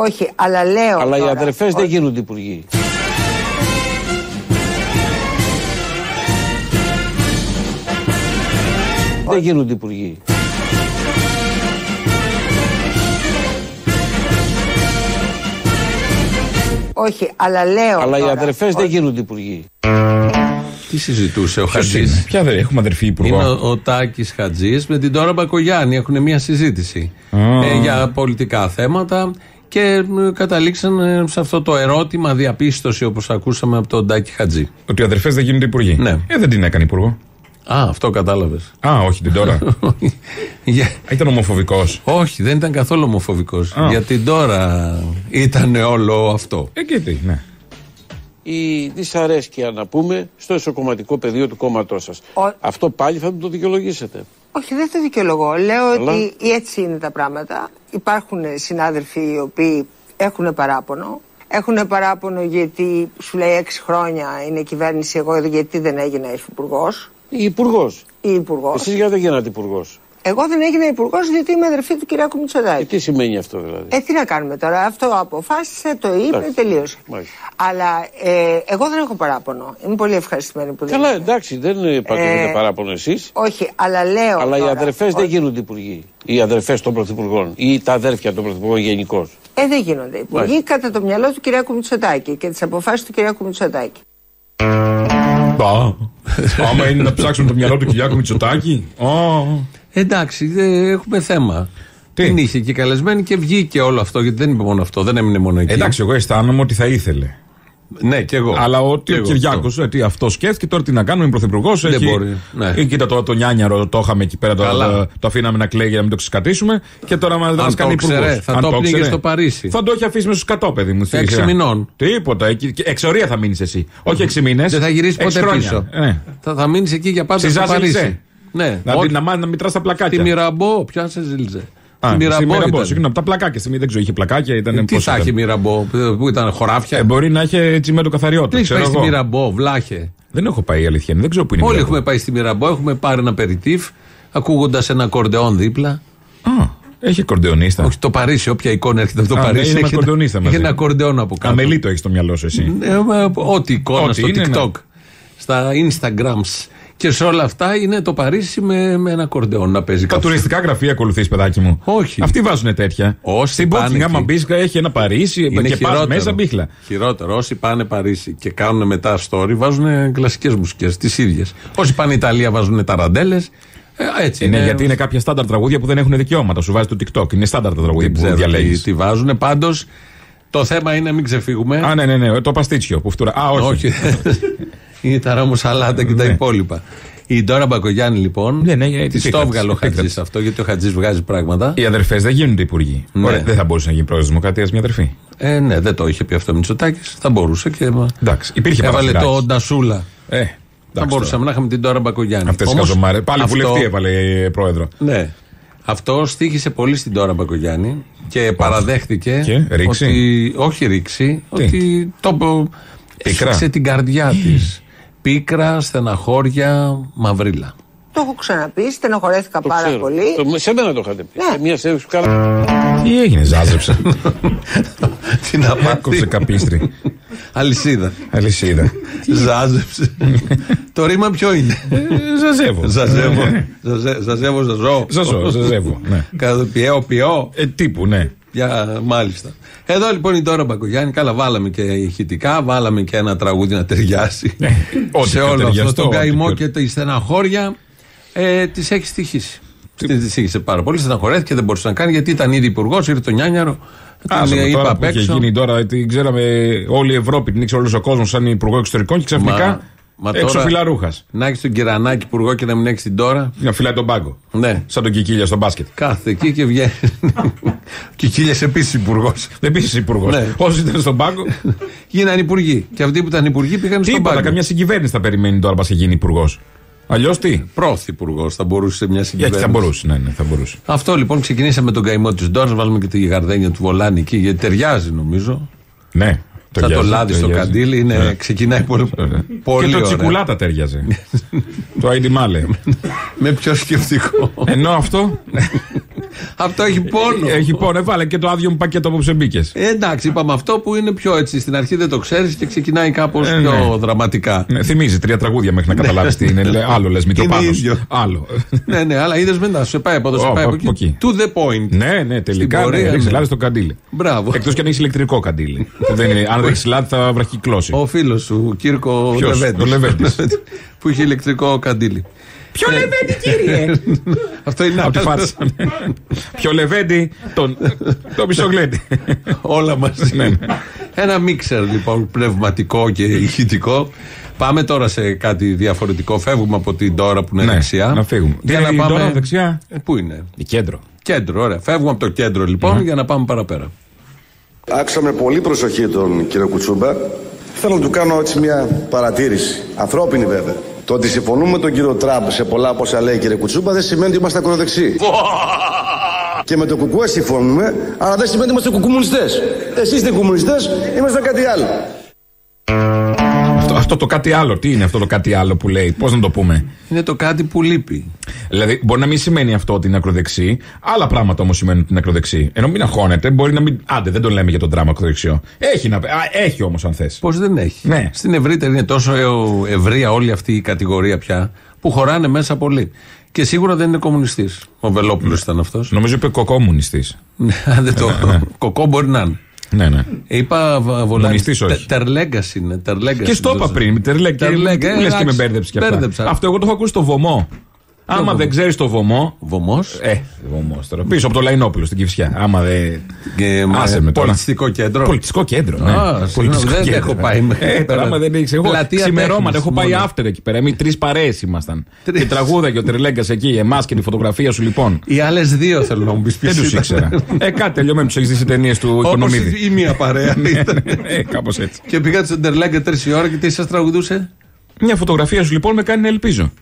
Όχι, αλλά λέω. Αλλά οι τώρα, αδερφές δεν όχι. γίνονται υπουργοί. Δεν γίνονται υπουργοί. Όχι, αλλά λέω. Αλλά οι τώρα, αδερφές όχι. δεν γίνονται υπουργοί. Τι συζητούσε ο Ποιος Χατζής; είναι, Ποια δεν έχουμε αδερφή υπουργό; Είναι ο, ο Τάκης Χατζής με την Τώρα Μπακογιάννη. Έχουν μια συζήτηση Α. ε, για πολιτικά θέματα και ε, καταλήξαν ε, σε αυτό το ερώτημα διαπίστωση όπως ακούσαμε από τον Τάκη Χατζή. Ότι οι αδερφές δεν γίνονται υπουργοί. Ναι. Ε, δεν την έκανε υπουργό. Α, αυτό κατάλαβες. Α, όχι την τώρα. Α, ήταν ομοφοβικός. Όχι, δεν ήταν καθόλου ομοφοβικός. Α. Γιατί τώρα ήταν όλο αυτό. Ε, και τι, ναι. Η δυσαρέσκεια να πούμε στο εσωκομματικό πεδίο του κόμματός σας. Ο- Αυτό πάλι θα το δικαιολογήσετε. Όχι, δεν το δικαιολογώ. Λέω Αλλά- ότι έτσι είναι τα πράγματα. Υπάρχουν συνάδελφοι οι οποίοι έχουν παράπονο. Έχουν παράπονο γιατί σου λέει έξι χρόνια είναι κυβέρνηση, εγώ γιατί δεν έγινα υφυπουργός Η υπουργό. ή υπουργό. Εσείς γιατί δεν γίνατε υπουργός; Εγώ δεν έγινα υπουργός διότι είμαι αδερφή του Κυριάκου Ε, Μητσοτάκη. τι σημαίνει αυτό δηλαδή; Ε, τι να κάνουμε τώρα, αυτό αποφάσισε, το είπε, Εντάξει. τελείωσε. Μάλιστα. Αλλά ε, εγώ δεν έχω παράπονο. Είμαι πολύ ευχαριστημένη που δεν Καλά, είμαι. εντάξει, δεν πατήσετε Ε, παράπονο εσείς. Όχι, αλλά λέω. Αλλά οι τώρα, αδερφές όχι. δεν γίνονται υπουργοί. Οι αδερφές των πρωθυπουργών ή τα αδέρφια των πρωθυπουργών γενικώς. Ε, δεν γίνονται υπουργοί Μάλιστα. κατά το μυαλό του Κυριάκου Μητσοτάκη και τις αποφάσεις του Κυριάκου Μητσοτάκη. Μπα. Άμα είναι να ψάξουμε το μυαλό του Κυριάκου Μητσοτάκη. Α. Εντάξει, δεν έχουμε θέμα. Τι; Την είχε και καλεσμένη και βγήκε όλο αυτό, γιατί δεν είπε μόνο αυτό, δεν έμεινε μόνο εκεί. Εντάξει, εγώ αισθάνομαι ότι θα ήθελε. Ναι, και εγώ. Αλλά ότι Και ο εγώ Κυριάκος, αυτό. τι αυτός σκέφτηκε, τώρα τι να κάνουμε, είναι πρωθυπουργός. Δεν μπορεί, ναι. Ε, κοίτα το, το νιάνιαρο, το είχαμε εκεί πέρα, το, Καλά. το, το αφήναμε να κλαίει για να μην το ξεσκατήσουμε. Και τώρα μα Αν μας το κάνει υπουργός. ήξερε, θα το πνίγε στο Παρίσι. Θα το έχει αφήσει μέσα στο σκατό, παιδί μου. στη Έξι σειρά. μηνών. Τίποτα. εκεί- και Εξορία θα μείνεις εσύ. Όχι έξι μήνες. Δεν θα γυρίσεις ποτέ πίσω. Ναι. Θα, θα μείνεις εκεί για πάντα Στη στο Ζάζελιζέ. Παρίσι. Ναι, Να, όχι, να, να, να μητράς τα Στη πλακάκια. Μυραμπό, ποια σε ζήλιζε; Α, Στη στη Μυραμπό. Μυραμπό, ήταν. συγγνώμη, τα πλακάκια. Στη, δεν ξέρω, είχε πλακάκια. Ήταν, Τι πώς θα ήταν. έχει Μυραμπό, που ήταν χωράφια; Ε, μπορεί να έχει τσιμέντο καθαριότητα. Τι έχει ξέρω πάει στη εγώ. Μυραμπό, βλάχε; Δεν έχω πάει η αλήθεια. είναι, Δεν ξέρω πού είναι. η Όλοι Μυραμπό. έχουμε πάει στη Μυραμπό, έχουμε πάρει ένα περιτύφ, ακούγοντας ένα κορντεόν δίπλα. Α, έχει κορντεονίστα. Όχι το Παρίσι, όποια εικόνα έρχεται από το Α, ναι, Παρίσι. είναι με έχει ένα- ακορντεονίστα μαζί. Έχει ένα κορντεόν από κάτω. Αμελή το έχεις στο μυαλό σου εσύ. Ε, ε, Ό,τι εικόνα Ό,τι στο είναι, ναι. TikTok, στα Instagrams και σε όλα αυτά είναι το Παρίσι με, με ένα κορντεόν να παίζει Τα κάπου. τουριστικά γραφεία ακολουθείς, παιδάκι μου. Όχι. Αυτοί βάζουν τέτοια. Όσοι Στην πάνε Booking, άμα εκεί. μπει, έχει ένα Παρίσι Είναι και πα χειρότερο. μέσα μπίχλα. Χειρότερο. Όσοι πάνε Παρίσι και κάνουν μετά story βάζουν κλασικές μουσικές, τις ίδιες. Όσοι πάνε Ιταλία βάζουν ταραντέλες. Ε, έτσι Είναι γιατί είναι κάποια στάνταρ τραγούδια που δεν έχουν δικαιώματα. Σου βάζει το TikTok. Είναι στάνταρ τα τραγούδια Δεν που ξέρω τι, διαλέγεις. τι βάζουν. Πάντως το θέμα είναι να μην ξεφύγουμε. Α, ναι, ναι, ναι. Το παστίτσιο που φτούρα. Α, όχι. όχι. είναι τα ράμο σαλάτα και τα Ναι. υπόλοιπα. Η Ντόρα Μπακογιάννη λοιπόν. Ναι, ναι, ναι, της τι το πήρα, έβγαλε ο τι πήρα. Χατζή αυτό, γιατί ο Χατζής βγάζει πράγματα. Οι αδερφές δεν γίνονται υπουργοί. Ναι. Ωραία, δεν θα μπορούσε να γίνει πρόεδρος Δημοκρατίας μια αδερφή. Ε, ναι, δεν το είχε πει αυτό ο Μητσοτάκης. Θα μπορούσε και. Εντάξει, υπήρχε Έβαλε παραθυράκι. το Ντασούλα. Ε, Θα μπορούσαμε να είχαμε την Ντόρα Μπακογιάννη. Αυτές τι Όμως, καζομάρε. Πάλι αυτό- βουλευτή έβαλε ε, πρόεδρο. Ναι. Αυτό στήχησε πολύ στην Τώρα Μπακογιάννη και παραδέχτηκε. Και, ρήξη; Ότι, όχι ρήξη, Τι; ότι το Πίκρα; έσφιξε την καρδιά της. Πίκρα, στεναχώρια, μαυρίλα. Το έχω ξαναπεί, στενοχωρέθηκα Το πάρα ξέρω. πολύ. Το, σε μένα το είχατε πει. Ναι. Σε μια συνέντευξη που κάναμε. Τι έγινε, ζάζεψε. Τι να Έκοψε μάθει. καπίστρι. Αλυσίδα. Αλυσίδα. Ζάζεψε. το ρήμα ποιο είναι; Ε, Ζαζεύω. Ζαζεύω. Ζαζε- Ζαζεύω, ζαζώ. Ζαζώ, ζαζεύω. Ναι. Κατά πιέω, πιέω. Ε, τύπου, ναι. Για, μάλιστα. Εδώ λοιπόν η Τώρα Μπακογιάννη, καλά, βάλαμε και ηχητικά, βάλαμε και ένα τραγούδι να ταιριάσει. Ναι, ό,τι σε πιο όλο αυτό ταιριαστό, το ό,τι καημό πιο- και τη στεναχώρια ε, τη έχεις στοιχήσει. Τη στοιχήσε πάρα πολύ, στεναχωρέθηκε, δεν μπορούσε να κάνει γιατί ήταν ήδη υπουργός, ήρθε το Νιάνιαρο. Άσε Την με είπα τώρα απ' που είχε έξω. γίνει τώρα, την ξέραμε όλη η Ευρώπη, την ήξερε όλος ο κόσμος σαν υπουργό εξωτερικών και ξαφνικά Μα- μα έξω τώρα- φιλαρούχας. Να έχεις τον Κυρανάκη υπουργό και να μην έχεις την τώρα. Να φυλάει τον πάγκο. Ναι. Σαν τον Κικίλια στο μπάσκετ. Κάθε εκεί και βγαίνει. και κύλια επίσης υπουργός. Δεν πήγε υπουργός. Ναι. Όσοι ήταν στον πάγκο. Γίνανε υπουργοί. Και αυτοί που ήταν υπουργοί πήγαν στον Τίποτα, πάγκο. καμιά συγκυβέρνηση θα περιμένει τώρα πα και γίνει υπουργός. Αλλιώς τι; Πρωθυπουργό θα μπορούσε σε μια Γιατί συγκυβέρνηση. θα μπορούσε, ναι, ναι, θα μπορούσε. Αυτό λοιπόν ξεκινήσαμε με τον καημό της Ντόρα. Βάλουμε και τη γαρδένια του Βολάνη εκεί γιατί ταιριάζει νομίζω. Ναι. Σαν το ταιριάζει, λάδι στο ταιριάζει. καντήλι είναι, Ναι. ξεκινάει πολύ, πολύ και το ωραία. τσικουλάτα ταιριάζει. το Άιντι Μάλε. Με πιο σκεφτικό. Ενώ αυτό. Αυτό έχει πόνο. Έχει πόνο, έβαλε και το άδειο μου πακέτο που μπήκες. Ε, εντάξει, είπαμε αυτό που είναι πιο έτσι. Στην αρχή δεν το ξέρεις και ξεκινάει κάπως Ε, πιο ναι. δραματικά. Ναι, θυμίζει τρία τραγούδια μέχρι να καταλάβεις τι είναι. Λέ, Άλλο λες, Μητροπάνο. ίδιο. Άλλο. ναι, ναι, αλλά είδες μετά, σε πάει από εδώ, σε Ω, πάει από από εκεί. εκεί. To the point. Ναι, ναι, τελικά. Στην πορεία, ναι, ρίξε ναι. λάδι στο καντήλι. Μπράβο. Εκτός και αν έχεις ηλεκτρικό καντήλι. που δεν είναι, αν ρίξει λάδι θα βραχυκλώσει. Ο φίλος σου, ο Κύρκο Ποιος; Λεβέντης. Ο Λεβέντης. που είχε ηλεκτρικό καντήλι. Ποιο λεβέντι, κύριε! Αυτό είναι Από τη άλλο. φάτσα. Ποιο λεβέντι, τον το μισογλέντι. Όλα μαζί. Ναι, ναι. Ένα μίξερ λοιπόν πνευματικό και ηχητικό. Πάμε τώρα σε κάτι διαφορετικό. Φεύγουμε από την τώρα που είναι Ναι, δεξιά. να φύγουμε. Για Τι να είναι η πάμε. Ντόρα δεξιά; Ε, πού είναι; Η κέντρο. Κέντρο, ωραία. Φεύγουμε από το κέντρο λοιπόν Ναι. για να πάμε παραπέρα. Άκουσα με πολύ προσοχή τον κύριο Κουτσούμπα. Θέλω να του κάνω έτσι μια παρατήρηση. Ανθρώπινη βέβαια. Το ότι συμφωνούμε με τον κύριο Τραμπ σε πολλά από όσα λέει κύριε Κουτσούμπα δεν σημαίνει ότι είμαστε ακροδεξιοί. Και με το κουκουέ συμφωνούμε, αλλά δεν σημαίνει ότι είμαστε κουκουμουνιστές. Εσείς είστε κομμουνιστές, είμαστε κάτι άλλο. Αυτό, αυτό το κάτι άλλο, τι είναι αυτό το κάτι άλλο που λέει, πώς να το πούμε; Είναι το κάτι που λείπει. Δηλαδή, μπορεί να μην σημαίνει αυτό ότι είναι ακροδεξί, άλλα πράγματα όμως σημαίνουν ότι είναι ακροδεξί. Ενώ μην αγχώνεται, μπορεί να μην. Άντε, δεν το λέμε για τον δράμα ακροδεξιό. Έχει, να... Α, έχει όμως, αν θες. Πώς δεν έχει. Ναι. Στην ευρύτερη είναι τόσο ε, ευρεία όλη αυτή η κατηγορία πια που χωράνε μέσα πολύ. Και σίγουρα δεν είναι κομμουνιστής. Ο Βελόπουλος ήταν αυτός. Νομίζω είπε κοκόμουνιστής. δεν το. Κοκό μπορεί να είναι. Ναι, ναι. Είπα Βολάνη. Μουνιστής όχι. Τερλέγκα είναι. Τερλέγκας Και στο είναι είπα το- πριν, Τερλέκ. Τερλέγκ, Τι ε, λες και με εντάξει. μπέρδεψε και αυτά. Μπέρδεψα. Αυτό εγώ το έχω ακούσει στο βωμό. Άμα βωμό; δεν ξέρεις το βωμό. Βωμός; Ε, βωμός τώρα. Πίσω από το Λαϊνόπουλο στην Κυφσιά. Άμα δεν. Και Άσε με τώρα. πολιτιστικό κέντρο. Πολιτιστικό κέντρο, ναι. Α, συγγνώμη, δεν έχω πάει μέχρι Ε, τώρα, πέρα. άμα δεν έχεις. Εγώ Πλατεία ξημερώματα, τέχνης έχω πάει μόνο. after εκεί πέρα. Εμείς τρεις παρέες ήμασταν. Τρεις. Και τραγούδα και ο Τερλέγκα εκεί, εμάς και τη φωτογραφία σου λοιπόν. Οι άλλες δύο θέλω να μου πεις Δεν τους ήξερα. ε, κάτι τελειωμένο τους έχεις δει σε ταινίες του Όπως Οικονομίδη. ή μία παρέα ήταν. Ε, κάπως έτσι. Και πήγατε στον Τερλέγκα τρεις η ώρα και τι σας τραγουδούσε; Μια φωτογραφία σου λοιπόν με κάνει να ελπίζω.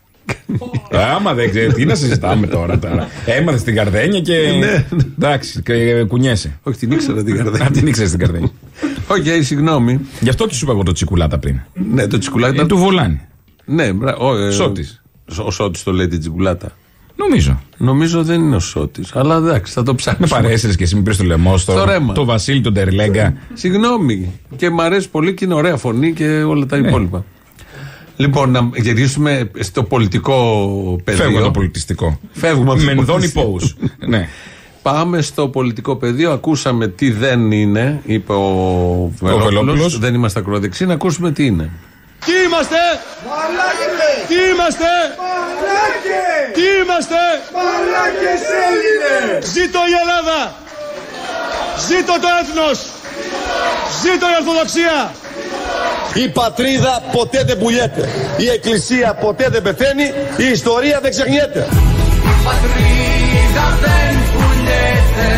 Άμα δεν ξέρει, τι να συζητάμε τώρα. τώρα. Έμαθε την καρδένια και. Εντάξει, και κουνιέσαι. Όχι, την ήξερα την Αν καρδιά. την ήξερες την καρδένια. Οκ, συγγνώμη. Γι' αυτό και σου είπα εγώ το τσικουλάτα πριν. Ναι, το τσικουλάκι Είναι ήταν. του Βολάνη. Ναι, μπρα- ο, ε, Σώτης. Ο Σώτης το λέει την τσικουλάτα. Νομίζω. Νομίζω δεν είναι ο Σώτης. Αλλά εντάξει, θα το Με ψάξουμε. παρέσυρε και εσύ με πήρες το λαιμό στο. Στο ρέμα. Το Βασίλη, τον Τερλέγκα. Συγγνώμη. Και μ' αρέσει πολύ και είναι ωραία φωνή και όλα Ναι. τα υπόλοιπα. Λοιπόν, να γυρίσουμε στο πολιτικό πεδίο. Φεύγω το πολιτιστικό. Φεύγουμε από το Μενδώνει πολιτιστικό. πόους. Ναι. Πάμε στο πολιτικό πεδίο. Ακούσαμε τι δεν είναι, είπε ο Βελόπουλος. Βελόπουλος. Δεν είμαστε ακροδεξιοί. Να ακούσουμε τι είναι. Τι είμαστε! Τι είμαστε! Τι είμαστε! Ζήτω η Ελλάδα! Ζήτω το έθνος! Ζήτω η Ορθοδοξία! Η πατρίδα ποτέ δεν πουλιέται. Η εκκλησία ποτέ δεν πεθαίνει. Η ιστορία δεν ξεχνιέται. πατρίδα δεν πουλιέται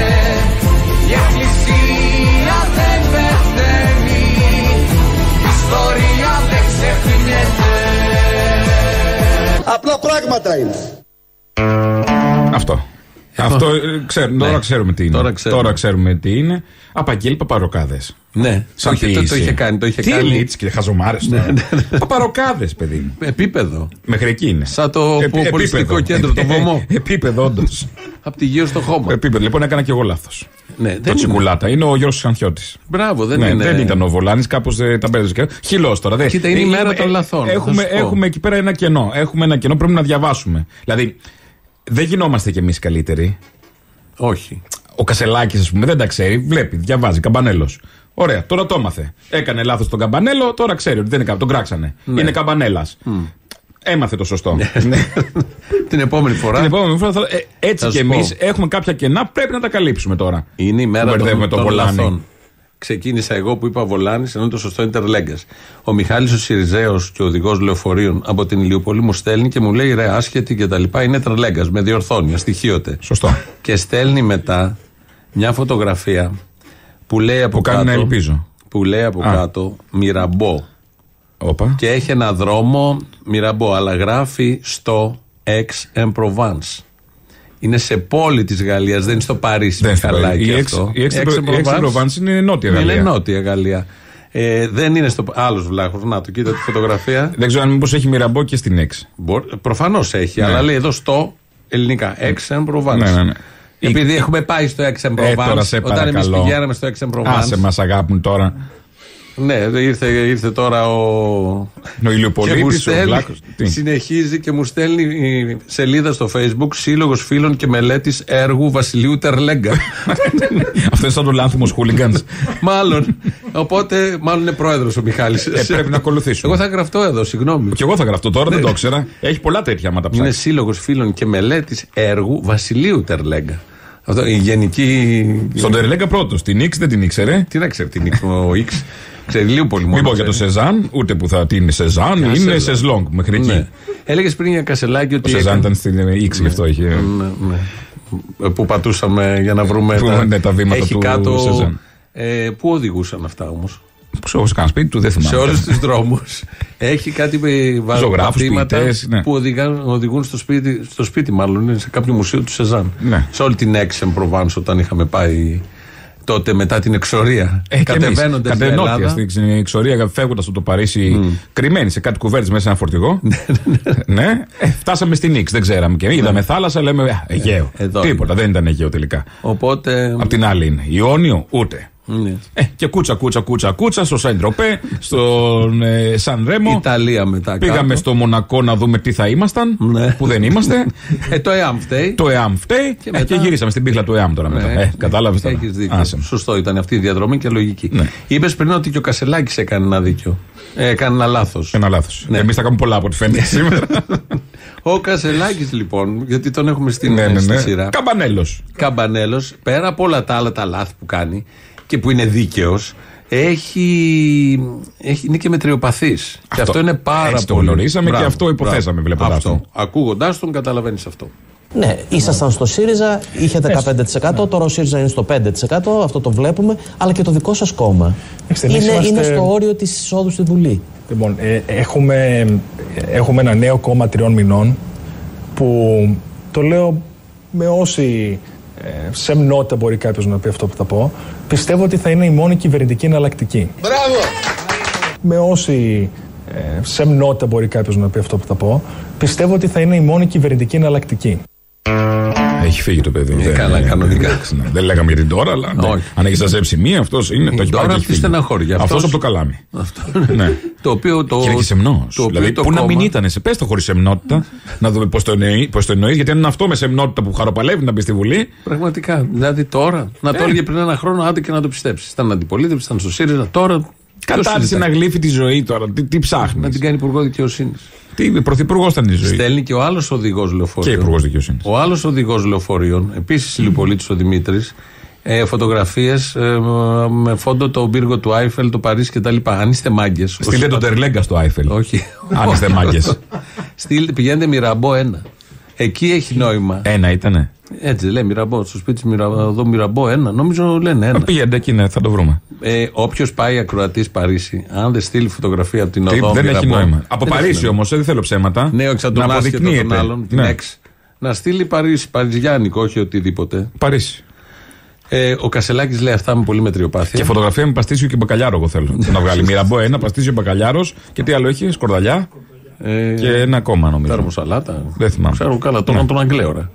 Η εκκλησία δεν πεθαίνει Η ιστορία δεν ξεχνιέται Απλά πράγματα είναι. Αυτό. Αυτό ε, ξέρουμε, τώρα ξέρουμε τι είναι. Τώρα ξέρουμε. ξέρουμε τι είναι. Απαγγέλει παπαροκάδες. Ναι, Σαν το, είχε- το, το ποιήση. είχε κάνει. Το είχε Τι κάνει. λίτς και χαζομάρε τώρα. Παπαροκάδες, παιδί μου. Επίπεδο. Μέχρι εκεί είναι. Σαν το Επί- πολιτιστικό επίπεδο. κέντρο, το βωμό. επίπεδο, όντως. Από τη γύρω στο χώμα. επίπεδο. Λοιπόν, έκανα και εγώ λάθος. Ναι, Το δεν είναι. τσικουλάτα είναι ο Γιώργο Χανθιώτη. Μπράβο, δεν Ναι, είναι. δεν ήταν ο Βολάνης, κάπως τα μπέρδεψε. Χιλό τώρα. Δεν. Κοίτα, είναι η Ε, μέρα ε, των λαθών, θα Έχουμε, σου πω. έχουμε εκεί πέρα ένα κενό. Έχουμε ένα κενό, πρέπει να διαβάσουμε. Δηλαδή, δεν γινόμαστε κι εμείς καλύτεροι. Όχι. Ο Κασελάκης, ας πούμε, δεν τα ξέρει. Βλέπει, διαβάζει, καμπανέλος. Ωραία, τώρα το έμαθε. Έκανε λάθος τον καμπανέλο, τώρα ξέρει ότι δεν είναι κα- Τον κράξανε. Ναι. Είναι καμπανέλας. Έμαθε το σωστό. Ναι. Την επόμενη φορά. Την επόμενη φορά θα- ε, έτσι Θα κι σου εμείς πω. έχουμε κάποια κενά, πρέπει να τα καλύψουμε τώρα. Είναι η μέρα Μπερδεύουμε των, τον των Βολάνη. λαθών. Ξεκίνησα εγώ που είπα Βολάνης, ενώ το σωστό είναι Τερλέγκα. Ο Μιχάλης ο Σιριζέος και ο οδηγός λεωφορείων από την Ηλιοπολή μου στέλνει και μου λέει ρε, άσχετη και τα λοιπά. Είναι Τερλέγκα, με διορθώνει, αστοιχείωτε. Σωστό. Και στέλνει μετά μια φωτογραφία που λέει από Που κάνει κάτω. να ελπίζω. Που λέει από Α. κάτω Μυραμπό. Όπα. Και έχει ένα δρόμο Μυραμπό, αλλά γράφει στο Aix en Provence. Είναι σε πόλη τη Γαλλία, δεν είναι στο Παρίσι. Δεν στην Μιχαλάκη, Παρίσι. Η αυτό. Aix- η Aix en Aix en Provence- Provence είναι νότια Είναι Γαλλία. νότια Γαλλία. Ε, δεν είναι στο. Άλλο βλάχο. Να το κοίτα τη φωτογραφία. Δεν ξέρω αν μήπω έχει μοιραμπό και στην 6. Προφανώ έχει, αλλά λέει εδώ στο ελληνικά. Aix en Provence. Ναι, ναι, ναι. Επειδή έχουμε πάει στο Aix en Ε, τώρα Provence, σε όταν εμεί παρακαλώ. πηγαίναμε στο Aix en Άσε Provence. μα αγάπη τώρα. Ναι, ήρθε, ήρθε τώρα ο. Ο Και μου Ηλιοπολίτη, ο στέλνει, Βλάκος. συνεχίζει και μου στέλνει η σελίδα στο facebook Σύλλογος Φίλων και Μελέτης Έργου Βασιλείου Τερλέγκα. Αυτό είναι σαν το λάνθιμος χούλιγκανς. μάλλον. Οπότε, μάλλον είναι πρόεδρος ο Μιχάλης Ε, πρέπει να ακολουθήσουμε. Εγώ θα γραφτώ εδώ, συγγνώμη. Και εγώ θα γραφτώ τώρα, δεν το ήξερα. Έχει πολλά τέτοια άμα τα Είναι ψάξεις. σύλλογος φίλων και μελέτης έργου Βασιλείου Τερλέγκα. Αυτό η γενική. Στον Τερλέγκα πρώτος. Την X δεν την ήξερε. Τι να ξέρει την X, ο X. Ξέρει λίγο πολύ μόνο. Μην πω για το ξέρει. Σεζάν, ούτε που θα τι είναι Σεζάν, είναι Σεζάν. Σεζλόγκ μέχρι εκεί. Ναι. Έλεγες πριν για Κασελάκη ότι. Ο Σεζάν έκανε- ήταν στην X, γι' αυτό είχε. Ναι, ναι. Που πατούσαμε για να βρούμε Που, ναι, τα βήματα Έχει του κάτω. Σεζάν. Ε, πού οδηγούσαν αυτά όμως; Ξέρω, σε κανένας σπίτι του δεν θυμάμαι. Σε όλους τους δρόμους. Έχει κάτι με βα- Ζωγράφους, βατήματα ποιητές, ναι. που οδηγάν, οδηγούν στο σπίτι, στο σπίτι, μάλλον είναι σε κάποιο μουσείο του Σεζάν. Ναι. Σε όλη την Έξεμ Προβάνς όταν είχαμε πάει τότε μετά την εξορία. Ε, και εμείς, Κατεβαίνοντας στην κατενότια Ελλάδα. στην εξορία, φεύγοντας από το Παρίσι, κρυμμένοι σε κάτι κουβέρτες μέσα σε ένα φορτηγό. ναι, ε, φτάσαμε στην Νίξ, δεν ξέραμε. Και είδαμε θάλασσα, λέμε «Α, Αιγαίο. Ναι. Εδώ Τίποτα, δεν ήταν Αιγαίο τελικά. Οπότε. Απ' την άλλη είναι. Ιόνιο, ούτε. Ναι. Ε, και κούτσα, κούτσα, κούτσα, κούτσα στο Σεντροπέ, στον ε, Σαν Ρέμο. Ιταλία μετά. Πήγαμε κάτω. στο Μονακό να δούμε τι θα ήμασταν, Ναι. που δεν είμαστε. Ε, το ΕΑΜ φταίει. το ΕΑΜ φταίει και, μετά- και γυρίσαμε στην πίχλα του ΕΑΜ τώρα μετά. Ε, Κατάλαβες τώρα. Έχεις δίκιο. Άσε με. Σωστό ήταν αυτή η διαδρομή και λογική. Ναι. Είπες πριν ότι και ο Κασελάκης έκανε ένα δίκιο. Ε, έκανε ένα λάθος. Ένα λάθος. Ναι. Εμείς θα κάνουμε πολλά από ό,τι φαίνεται σήμερα. Ο Κασελάκης λοιπόν, γιατί τον έχουμε στην, ναι, ναι, στη ναι. σειρά. Καμπανέλος. Καμπανέλος, πέρα από όλα τα άλλα τα λάθη που κάνει και που είναι δίκαιος, έχει, έχει, είναι και μετριοπαθής. Και αυτό είναι πάρα έτσι το πολύ. γνωρίσαμε και Μπράβο, αυτό υποθέσαμε μπράβο. βλέποντας Αυτό. τον. Ακούγοντάς τον, καταλαβαίνεις αυτό. Ναι, ήσασταν στο ΣΥΡΙΖΑ, είχε 15%, τώρα ο ΣΥΡΙΖΑ είναι στο 5%, αυτό το βλέπουμε, αλλά και το δικό σας κόμμα. Κοιτάξτε, εμείς Είναι, είμαστε- είναι στο όριο της εισόδου στη Βουλή. Λοιπόν, ε, έχουμε, έχουμε ένα νέο κόμμα τριών μηνών που το λέω με όση ε, σεμνότητα μπορεί κάποιος να πει αυτό που θα πω. Πιστεύω ότι θα είναι η μόνη κυβερνητική εναλλακτική. Μπράβο! Με όση ε, σεμνότητα μπορεί κάποιος να πει αυτό που θα πω. Πιστεύω ότι θα είναι η μόνη κυβερνητική εναλλακτική. Έχει φύγει το παιδί. Ε, καλά, κανονικά. εντάξει, ναι. Δεν λέγαμε για την τώρα, αλλά ναι. Όχι. αν έχεις ζαζέψει μία, αυτός είναι. Το έχει Ντόρα πάρει και αυτή έχει φύγει. στεναχώρια. Αυτός Αυτός- από το καλάμι. Αυτό Ναι. το οποίο το. Και είναι και σεμνός. το οποίο Δηλαδή, το πού να μην κόμμα- ήταν, σε πες το χωρίς σεμνότητα, να δούμε πώς το εννοεί, πώς το εννοείς, γιατί αν είναι αυτό με σεμνότητα που χαροπαλεύει να μπει στη Βουλή. Πραγματικά. Δηλαδή τώρα. Να το έλεγε πριν ένα χρόνο, άντε και να το πιστέψεις. Ήταν αντιπολίτευση, ήταν στο ΣΥΡΙΖΑ. Τώρα. Κατάρτισε συζητάει; να γλύφει τη ζωή τώρα. Τι, τι Να ψάχνει. την κάνει υπουργό δικαιοσύνης. Τι πρωθυπουργός ήταν η ζωή. Στέλνει και ο άλλος οδηγός Και λεωφορείων. υπουργός δικαιοσύνης. Ο άλλος οδηγός λεωφορείων, επίσης ηλιοπολίτη ο Δημήτρης, ε, φωτογραφίες ε, με φόντο το πύργο του Άιφελ, το Παρίσι κτλ. Αν είστε μάγκες. Στείλτε τον Τερλέγκα στο Άιφελ. Όχι. Αν είστε μάγκες. Στείλτε, πηγαίνετε Μυραμπό 1. Εκεί έχει νόημα. Ένα ήτανε. Έτσι λέει Μυραμπό, στο σπίτι της Μυραμπό, Μυραμπό 1. Νομίζω λένε ένα. Πήγαινε εκεί, ναι, θα το βρούμε. Ε, Όποιος πάει ακροατής Παρίσι, αν δεν στείλει φωτογραφία από την Τι, οδό δεν Μυραμπό, έχει νόημα. Από δεν έχει Παρίσι νόημα. όμως, δεν θέλω ψέματα. Ναι, όχι σαν τον να Άσχετο τον αποδεικνύεται. άλλον, την Ναι. Εξ. Να στείλει Παρίσι, Παριζιάνικο, όχι οτιδήποτε. Παρίσι. Ε, ο Κασελάκης λέει αυτά με πολύ μετριοπάθεια. Και φωτογραφία με παστίσιο και μπακαλιάρο, εγώ θέλω να βγάλει. Μυραμπό ένα, παστίσιο μπακαλιάρος και τι άλλο έχει, σκορδαλιά Ε, και ένα ακόμα νομίζω. Ταρμοσαλάτα. Δεν θυμάμαι. Ξέρω καλά, τον, τον Αγγλέο, ρε. Ε,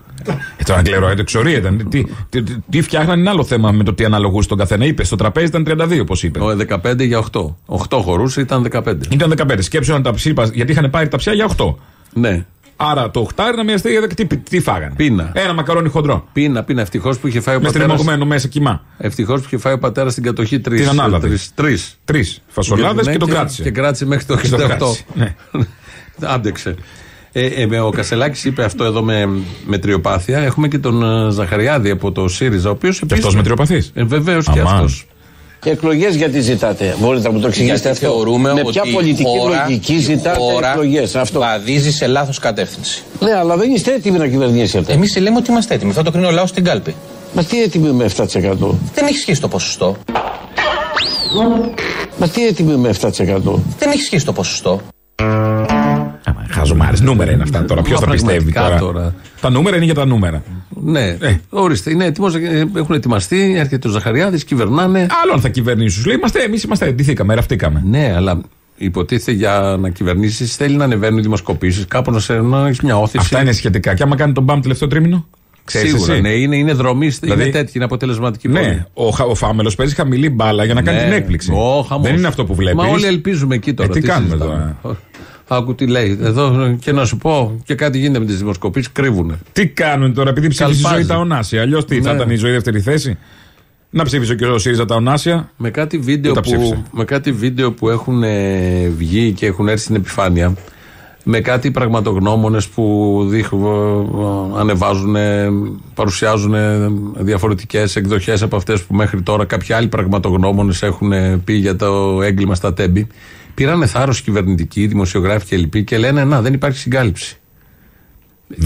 το Αγγλέρο, ε, το εξορία ήταν. Τι, τι, τι, τι φτιάχναν είναι άλλο θέμα με το τι αναλογούσε τον καθένα. Είπες στο τραπέζι ήταν 32, όπως είπες. Ο 15 για 8. 8 χωρούσε, ήταν 15. Ήταν 15. Σκέψου να τα ψήπα, γιατί είχαν πάρει τα ψιά για 8. Ναι. Άρα το 8 να μοιραστεί για τι, τι φάγανε; Πείνα. Ένα μακαρόνι χοντρό. Πίνα, πίνα. Ευτυχώς που είχε φάει ο Με πατέρα. στριμωγμένο μέσα κοιμά. Ευτυχώς που είχε φάει ο πατέρας στην κατοχή τρεις. Την ανάλαβε. Τρεις. Τρεις φασολάδες και τον κράτησε. Και κράτησε μέχρι το Και τον 68. κράτησε, ναι. Άντεξε. Ε, ε, ο Κασελάκης είπε αυτό εδώ με, με τριοπάθεια. Έχουμε και τον ε, Ζαχαριάδη από το ΣΥΡΙΖΑ, ο οποίος Και αυτός μετριοπαθή. Ε, Βεβαίως και Αμάν. αυτός. Εκλογές γιατί ζητάτε, μπορείτε να μου το εξηγήσετε Γιατί αυτό; θεωρούμε Με ότι ποια η πολιτική χώρα- λογική η ζητάτε χώρα εκλογές; Αυτό. Βαδίζει σε λάθος κατεύθυνση. Ναι, αλλά δεν είστε έτοιμοι να κυβερνήσετε. Εμείς λέμε ότι είμαστε έτοιμοι. Θα το κρίνει ο λαό στην κάλπη. Μα τι έτοιμοι με 7%. Δεν έχει σχέση το ποσοστό. Μα τι έτοιμοι με 7%. Δεν έχει σχέση το ποσοστό. Χαζομάρε. Νούμερα είναι αυτά τώρα. Ποιος Μα θα πιστεύει πραγματικά τώρα; τώρα. Τα νούμερα είναι για τα νούμερα. Ναι, Ε. ορίστε, είναι έτοιμος, ε, έχουν ετοιμαστεί, έρχεται ο Ζαχαριάδης, κυβερνάνε. Άλλο αν θα κυβερνήσουν. Λέει, είμαστε, εμείς είμαστε, ντυθήκαμε, ραφτήκαμε. Ναι, αλλά υποτίθεται για να κυβερνήσεις θέλει να ανεβαίνουν οι δημοσκοπήσεις, κάπου να, σε, να έχεις μια όθηση. Αυτά είναι σχετικά. Και άμα κάνει τον μπαμ τελευταίο τρίμηνο. Ξέρεις Σίγουρα, εσύ. ναι, είναι, είναι δρομή, είναι Δηλαδή- τέτοια, είναι αποτελεσματική Ναι, πόλη. ο, Χα- ο Φάμελος παίζει χαμηλή μπάλα για να κάνει Ναι. την έκπληξη. Ω, χαμός. Δεν είναι αυτό που βλέπεις. Μα όλοι ελπίζουμε εκεί τώρα. Ε, τι κάνουμε συζητάμε. τώρα. Άκου τι λέει. Εδώ και να σου πω και κάτι γίνεται με τις δημοσκοπήσεις, κρύβουνε. Τι κάνουν τώρα, επειδή ψήφισε η Καλπάζει. ζωή τα ονάσια. Αλλιώς τι, θα Ναι. ήταν η ζωή δεύτερη θέση; Να ψήφισε και ο ΣΥΡΙΖΑ τα ονάσια. Με κάτι, βίντεο Δεν τα ψήφισε. που, με κάτι βίντεο που έχουν ε, βγει και έχουν έρθει στην επιφάνεια με κάτι πραγματογνώμονες που δείχ, ε, ε, ανεβάζουν, ε, παρουσιάζουν ε, διαφορετικές εκδοχές από αυτές που μέχρι τώρα κάποιοι άλλοι πραγματογνώμονες έχουν ε, πει για το έγκλημα στα τέμπη. Πήρανε θάρρος κυβερνητικοί, δημοσιογράφοι και λοιποί και λένε να δεν υπάρχει συγκάλυψη.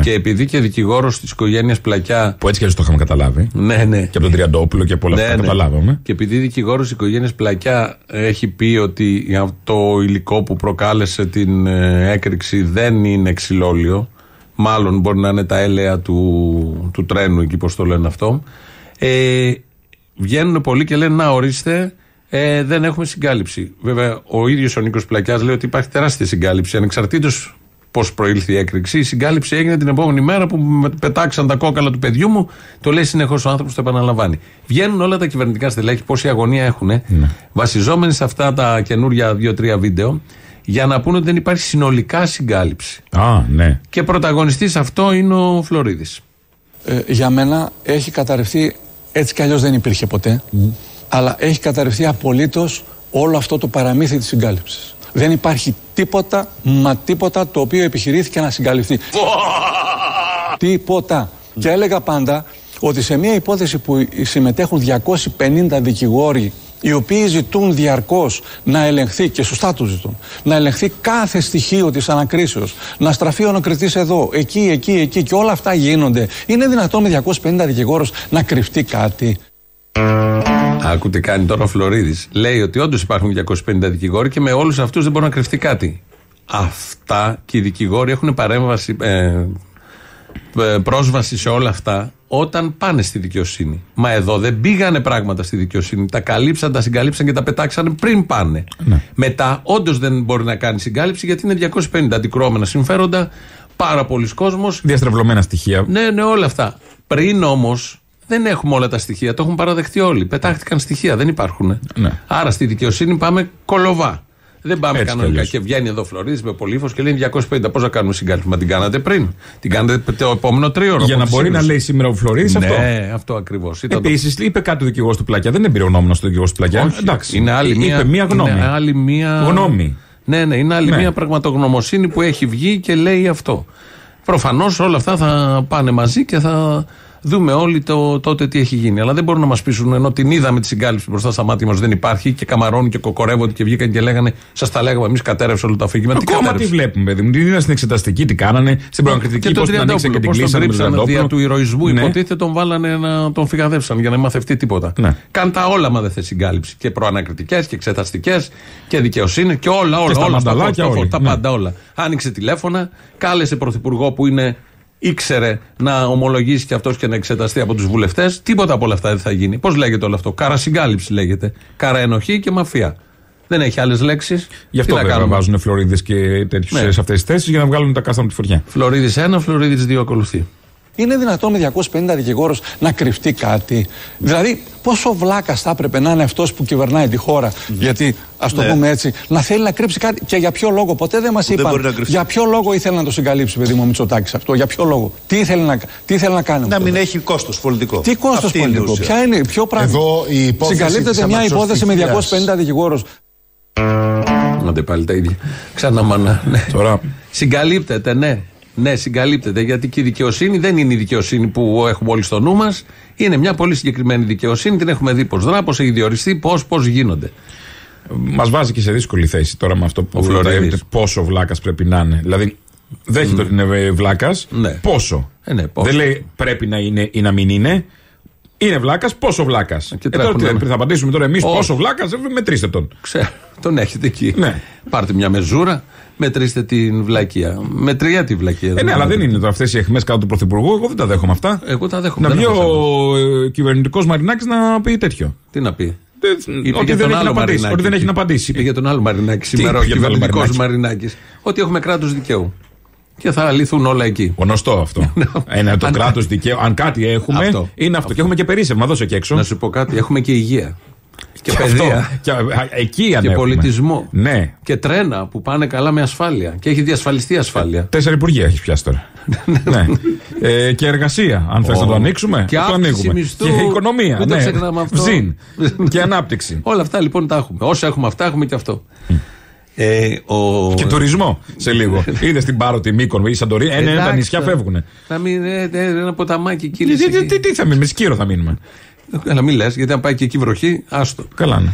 Και επειδή και δικηγόρος της οικογένειας Πλακιά. Που έτσι και έτσι το είχαμε καταλάβει. Ναι, ναι. Και από τον Τριαντόπουλο και από όλα αυτά καταλάβαμε. Και επειδή δικηγόρος της οικογένειας Πλακιά έχει πει ότι το υλικό που προκάλεσε την ε, έκρηξη δεν είναι ξυλόλιο, μάλλον μπορεί να είναι τα έλαια του, του τρένου, εκεί πώς το λένε αυτό. Ε, βγαίνουν πολλοί και λένε Να ορίστε, ε, δεν έχουμε συγκάλυψη. Βέβαια, ο ίδιος ο Νίκος Πλακιάς λέει ότι υπάρχει τεράστια συγκάλυψη, ανεξαρτήτως πώς προήλθε η έκρηξη. Η συγκάλυψη έγινε την επόμενη μέρα που με πετάξαν τα κόκαλα του παιδιού μου. Το λέει συνεχώς ο άνθρωπος, το επαναλαμβάνει. Βγαίνουν όλα τα κυβερνητικά στελέχη, πόση αγωνία έχουν, βασιζόμενοι σε αυτά τα καινούρια δύο-τρία βίντεο, για να πούνε ότι δεν υπάρχει συνολικά συγκάλυψη. Α, ναι. Και πρωταγωνιστής αυτό είναι ο Φλωρίδης. ε, για μένα έχει καταρρευτεί, έτσι κι αλλιώς δεν υπήρχε ποτέ, αλλά έχει καταρρευτεί απολύτως όλο αυτό το παραμύθι της συγκάλυψης. Δεν υπάρχει τίποτα, μα τίποτα το οποίο επιχειρήθηκε να συγκαλυφθεί. τίποτα. Και έλεγα πάντα ότι σε μια υπόθεση που συμμετέχουν 250 δικηγόροι οι οποίοι ζητούν διαρκώς να ελεγχθεί και σωστά το ζητούν να ελεγχθεί κάθε στοιχείο της ανακρίσεως να στραφεί ο νοκριτής εδώ, εκεί, εκεί, εκεί και όλα αυτά γίνονται είναι δυνατόν με 250 δικηγόρους να κρυφτεί κάτι Άκου τι κάνει τώρα ο Φλωρίδης. Λέει ότι όντως υπάρχουν 250 δικηγόροι και με όλους αυτούς δεν μπορεί να κρυφτεί κάτι. Αυτά και οι δικηγόροι έχουν παρέμβαση, ε, ε, πρόσβαση σε όλα αυτά όταν πάνε στη δικαιοσύνη. Μα εδώ δεν πήγανε πράγματα στη δικαιοσύνη. Τα καλύψαν, τα συγκαλύψαν και τα πετάξαν πριν πάνε. Μετά, όντως δεν μπορεί να κάνει συγκάλυψη γιατί είναι 250 αντικρώμενα συμφέροντα, πάρα πολλοί κόσμος Διαστρεβλωμένα στοιχεία. ναι, ναι, όλα αυτά. Πριν όμως δεν έχουμε όλα τα στοιχεία. Το έχουν παραδεχτεί όλοι. Πετάχτηκαν στοιχεία, δεν υπάρχουν. Ναι. Άρα στη δικαιοσύνη πάμε κολοβά. Δεν πάμε Έτσι κι κανονικά. αλλιώς. Και βγαίνει εδώ Φλωρίδη με πολύφο και λέει 250. Πώς να κάνουμε συγκάλυψη. Μα την κάνατε πριν. Την κάνατε το επόμενο τρίωρο. Για από να τη μπορεί να σύγκρουση. λέει σήμερα ο Φλωρίδη αυτό. Ναι, αυτό ακριβώς. Επίσης, είπε κάτι ο δικηγόρο του Πλακιά. Δεν είναι εμπειρογνώμονα του δικηγόρο του Πλακιά. Όχι. Εντάξει. Είναι άλλη είπε μία, μία γνώμη. Είναι άλλη μία... Γνώμη. Ναι, ναι, είναι άλλη Ναι. μία πραγματογνωμοσύνη που έχει βγει και λέει αυτό. Προφανώς όλα αυτά θα πάνε μαζί και θα δούμε όλοι το, τότε τι έχει γίνει. Αλλά δεν μπορούν να μας πείσουν ενώ την είδαμε τη συγκάλυψη μπροστά στα μάτια μας δεν υπάρχει και καμαρώνουν και κοκορεύονται και βγήκαν και λέγανε Σας τα λέγαμε εμείς κατέρευσε όλο το αφήγημα. Τι Ακόμα τι κατέρευσε. βλέπουμε, παιδί μου. Την είδα στην εξεταστική, τι κάνανε. Στην προανακριτική, Και πώς τον την ανοίξαν και Τριαντόπουλο, την πώς τον κλείσανε με τον κρύψαν δια Τριαντόπουλο. του ηρωισμού, Ναι. υποτίθεται τον βάλανε να τον φυγαδεύσαν για να μην μαθευτεί τίποτα. Ναι. Καν τα όλα, μα δεν θε συγκάλυψη. Και προανακριτικές και εξεταστικές και δικαιοσύνη και όλα, όλα. στα όλα στα μανταλάκια φόρ, στα φόρ, όλοι. Τα Ναι. πάντα όλα. Άνοιξε τηλέφωνα, κάλεσε πρωθυπουργό που είναι ήξερε να ομολογήσει και αυτός και να εξεταστεί από τους βουλευτές. Τίποτα από όλα αυτά δεν θα γίνει. Πώς λέγεται όλο αυτό; Καρασυγκάλυψη λέγεται. Καραενοχή και μαφία. Δεν έχει άλλες λέξεις. Γι' αυτό βέβαια βάζουν Φλωρίδε και τέτοιους Ναι. σε αυτές τις θέσεις για να βγάλουν τα κάστα από τη φωτιά. Φλωρίδης 1, Φλωρίδης 2 ακολουθεί. Είναι δυνατόν με 250 δικηγόρους να κρυφτεί κάτι; Δηλαδή, πόσο βλάκας θα έπρεπε να είναι αυτός που κυβερνάει τη χώρα, γιατί ας το Ναι. πούμε έτσι, να θέλει να κρύψει κάτι. Και για ποιο λόγο, ποτέ δεν μας δεν μπορεί να είπαν. κρυφτεί. Για ποιο λόγο ήθελε να το συγκαλύψει, παιδί μου, ο Μητσοτάκης αυτό, για ποιο λόγο; Τι ήθελε να, τι ήθελε να κάνει. με Να αυτό. μην έχει κόστος πολιτικό. Τι κόστος Αυτή είναι η πολιτικό, ουσία. ποια είναι, ποιο πράγμα; Εδώ η υπόθεση της Συγκαλύπτεται μια υπόθεση με αμαξοστοιχείας. 250 δικηγόρους. Άντε πάλι τα ίδια. Ξανά μάνα. Ναι. Τώρα. Συγκαλύπτεται, ναι. Ναι, συγκαλύπτεται. Γιατί και η δικαιοσύνη δεν είναι η δικαιοσύνη που έχουμε όλοι στο νου μας. Είναι μια πολύ συγκεκριμένη δικαιοσύνη. Την έχουμε δει πώς δρά, πώς έχει διοριστεί, πώς πώς γίνονται. Μας βάζει και σε δύσκολη θέση τώρα με αυτό που Ο Φλωρίδης. λέτε, πόσο βλάκας πρέπει να είναι. Δηλαδή, δέχεται ότι είναι βλάκας. Ναι. Πόσο. Ε, ναι, πόσο. Δεν λέει πρέπει να είναι ή να μην είναι. Είναι βλάκας, πόσο βλάκας. Ε, τώρα τρέχουνε. τι, θα απαντήσουμε τώρα εμείς Όχι. πόσο βλάκας, μετρήστε τον. Ξέρω, τον έχετε εκεί. Ναι. Πάρτε μια μεζούρα, μετρήστε την βλακεία. Μετριά τη βλακεία. Ε, ναι, αλλά δεν είναι τώρα αυτές οι αιχμές κάτω του Πρωθυπουργού. Εγώ δεν τα δέχομαι αυτά. Εγώ τα δέχομαι. Να δεν βγει έχω θέμα. ο κυβερνητικός Μαρινάκης να πει τέτοιο. Τι να πει; Είπε Ότι για δεν τον έχει να άλλο απαντήσει. Μαρινάκη. Ότι δεν έχει να απαντήσει. Είπε για τον άλλο Μαρινάκη σήμερα, ο είπε για τον άλλο κυβερνητικός Μαρινάκη; Μαρινάκης. Ότι έχουμε κράτος δικαίου. Και θα λυθούν όλα εκεί. Γνωστό αυτό. Ένα το Αν- κράτος δικαίου. Αν κάτι έχουμε, Αυτό. είναι αυτό. Και έχουμε και περίσσευμα, δώσε και έξω. Να σου πω κάτι, έχουμε και υγεία. Και, Και παιδεία. αυτό. Και, α, εκεί αν Και έχουμε. πολιτισμό. Ναι. Και τρένα που πάνε καλά με ασφάλεια. Και έχει διασφαλιστεί ασφάλεια. Τέσσερα υπουργεία έχει πιάσει τώρα. ναι. Ε, και εργασία, αν θες Ω. να το ανοίξουμε. Και θα το αύξηση ανοίγουμε. μισθού. Και οικονομία. Μην το ναι. ξεχνάμε αυτό. Ζήν. και ανάπτυξη. Όλα αυτά λοιπόν τα έχουμε. Όσα έχουμε αυτά, έχουμε και αυτό. Ε, ο... Και τουρισμό σε λίγο. Είδες στην Πάροτη, Μύκονο ή Σαντορίνη. Ένα, ένα, τα Εντάξει, νησιά τώρα. φεύγουν. Θα μείνει ε, ε, ένα ποταμάκι, κύριε. Τι, τι, τι, τι θα μείνουμε, με σκύρο θα μείνουμε. Καλά, μην λες, γιατί αν πάει και εκεί βροχή, άστο. Καλά, ναι.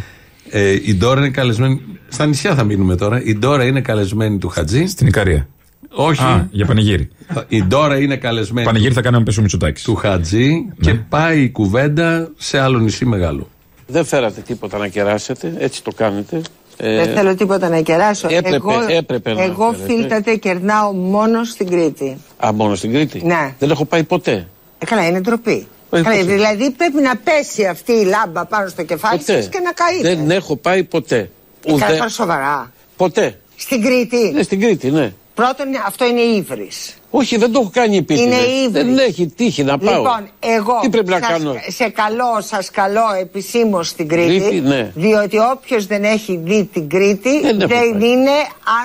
Ε, η Ντόρα είναι καλεσμένη. Στα νησιά θα μείνουμε τώρα. Η Ντόρα είναι καλεσμένη του Χατζή. Στην Ικαρία. Όχι. Α, για πανηγύρι. Η Ντόρα είναι καλεσμένη Πανηγύρι θα κάνουμε πέσω Μητσοτάκη. του Χατζή και πάει η κουβέντα σε άλλο νησί μεγάλο. Δεν φέρατε τίποτα να κεράσετε, έτσι το κάνετε. Ε, Δεν θέλω τίποτα να κεράσω. έπρεπε- εγώ έπρεπε να εγώ φέρετε. φίλτατε κερνάω μόνο στην Κρήτη. Α, μόνο στην Κρήτη; Ναι. Δεν έχω πάει ποτέ. Ε, καλά, είναι ντροπή. Ε, Καλά, πώς είναι. δηλαδή πρέπει να πέσει αυτή η λάμπα πάνω στο κεφάλι Ποτέ. σας και να καείτε. Δεν έχω πάει ποτέ. Ε, καλά, τώρα σοβαρά. Ποτέ. Στην Κρήτη. Ναι, στην Κρήτη, ναι. Πρώτον, αυτό είναι ύβρις. Όχι, δεν το έχω κάνει επίτηδες. Είναι ύβρις. Δεν έχει τύχει να πάω. Λοιπόν, εγώ Τι πρέπει να σας- κάνω; σε καλό, σας καλώ επισήμως στην Κρήτη, Κρήτη, ναι. διότι όποιος δεν έχει δει την Κρήτη Δεν δεν, έχω πάει. είναι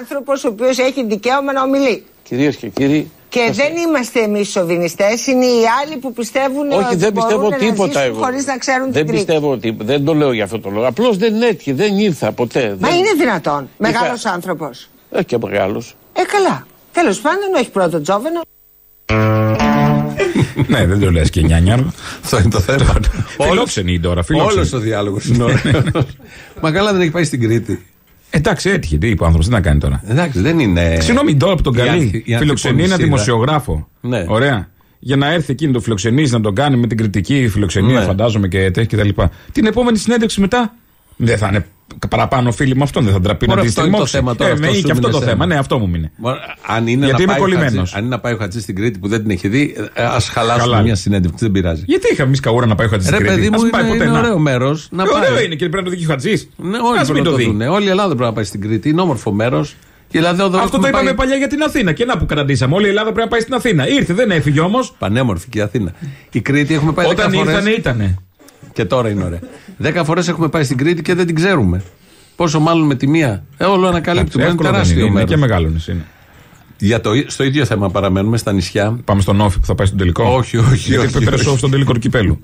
άνθρωπος ο οποίος έχει δικαίωμα να ομιλεί. Κυρίες και κύριοι. Και σας- δεν είμαστε εμείς σοβινιστές, είναι οι άλλοι που πιστεύουν Όχι, ότι δεν πιστεύω μπορούν τίποτα να ζήσουν εγώ. χωρίς να ξέρουν δεν την Κρήτη. πιστεύω ότι. Δεν το λέω για αυτό το λόγο. Απλώς δεν έτυχε, δεν ήρθα ποτέ. Μα δεν... είναι δυνατόν. Μεγάλος άνθρωπος. Ε, και μεγάλος. Ε, καλά. Τέλος πάντων, όχι πρώτο τζόβενο. ναι, δεν το λες και νιάνια. Αυτό είναι το θέμα. Φιλόξενη η τώρα. Όλος φιλόξενη. ο διάλογος είναι ωραίος. Μα καλά δεν έχει πάει στην Κρήτη. Εντάξει, έτυχε. Τι είπε ο άνθρωπος, τι να κάνει τώρα. Εντάξει, δεν είναι. Συγγνώμη, τώρα που τον η ανθι- καλεί. η Φιλοξενεί ένα ανθιπολισίδα. δημοσιογράφο. Ναι. Ωραία. Για να έρθει εκείνη το φιλοξενείς να τον κάνει με την κριτική φιλοξενία, Ναι. φαντάζομαι και τέτοια κτλ. Την επόμενη συνέντευξη μετά δεν θα είναι παραπάνω φίλοι με αυτόν, δεν θα ντραπεί να Ωραία, τη αυτό είναι το στριμώξει. θέμα τώρα, Ε, αυτό ναι, σου και αυτό μείνε το εσένα. θέμα. Ναι, αυτό μου μείνε. Μα, Αν είναι, Γιατί να είμαι πάει ο κολλημένος. Χατζής- αν είναι να πάει ο Χατζής στην Κρήτη που δεν την έχει δει, ας χαλάσουμε Χαλάει. μια συνέντευξη, δεν πειράζει. Γιατί είχαμε εμείς καούρα να πάει ο Χατζής Ρε στην παιδί Κρήτη. μου, Ας πάει είναι, ποτέ είναι να. ωραίο μέρος να Ε, πάει. Ωραίο είναι και πρέπει να το δει και ο Χατζής. Ναι, όλοι Ας πρέπει μην να το το δει. δουν. Όλη η Ελλάδα πρέπει να πάει στην Κρήτη. Είναι όμορφο μέρος. Αυτό το είπαμε παλιά για την Αθήνα. Και να που καταντήσαμε. Όλη η Ελλάδα πρέπει να πάει στην Αθήνα. Ήρθε, δεν έφυγε όμως. Πανέμορφη και η Αθήνα. Η Κρήτη έχουμε πάει Όταν 10 φορές. ήρθανε, ήτανε. Και τώρα είναι ωραία. Δέκα φορές έχουμε πάει στην Κρήτη και δεν την ξέρουμε. Πόσο μάλλον με τη μία. Ε, όλο ανακαλύπτουμε. Είναι Εύκολο δεν τεράστιο είναι, είναι μέρος. και μεγάλο νησί. είναι. Για το, στο ίδιο θέμα παραμένουμε στα νησιά. Πάμε στον Όφη που θα πάει στον τελικό. Όχι, όχι, Γιατί όχι, πέρασε όχι. στον τελικό του κυπέλου.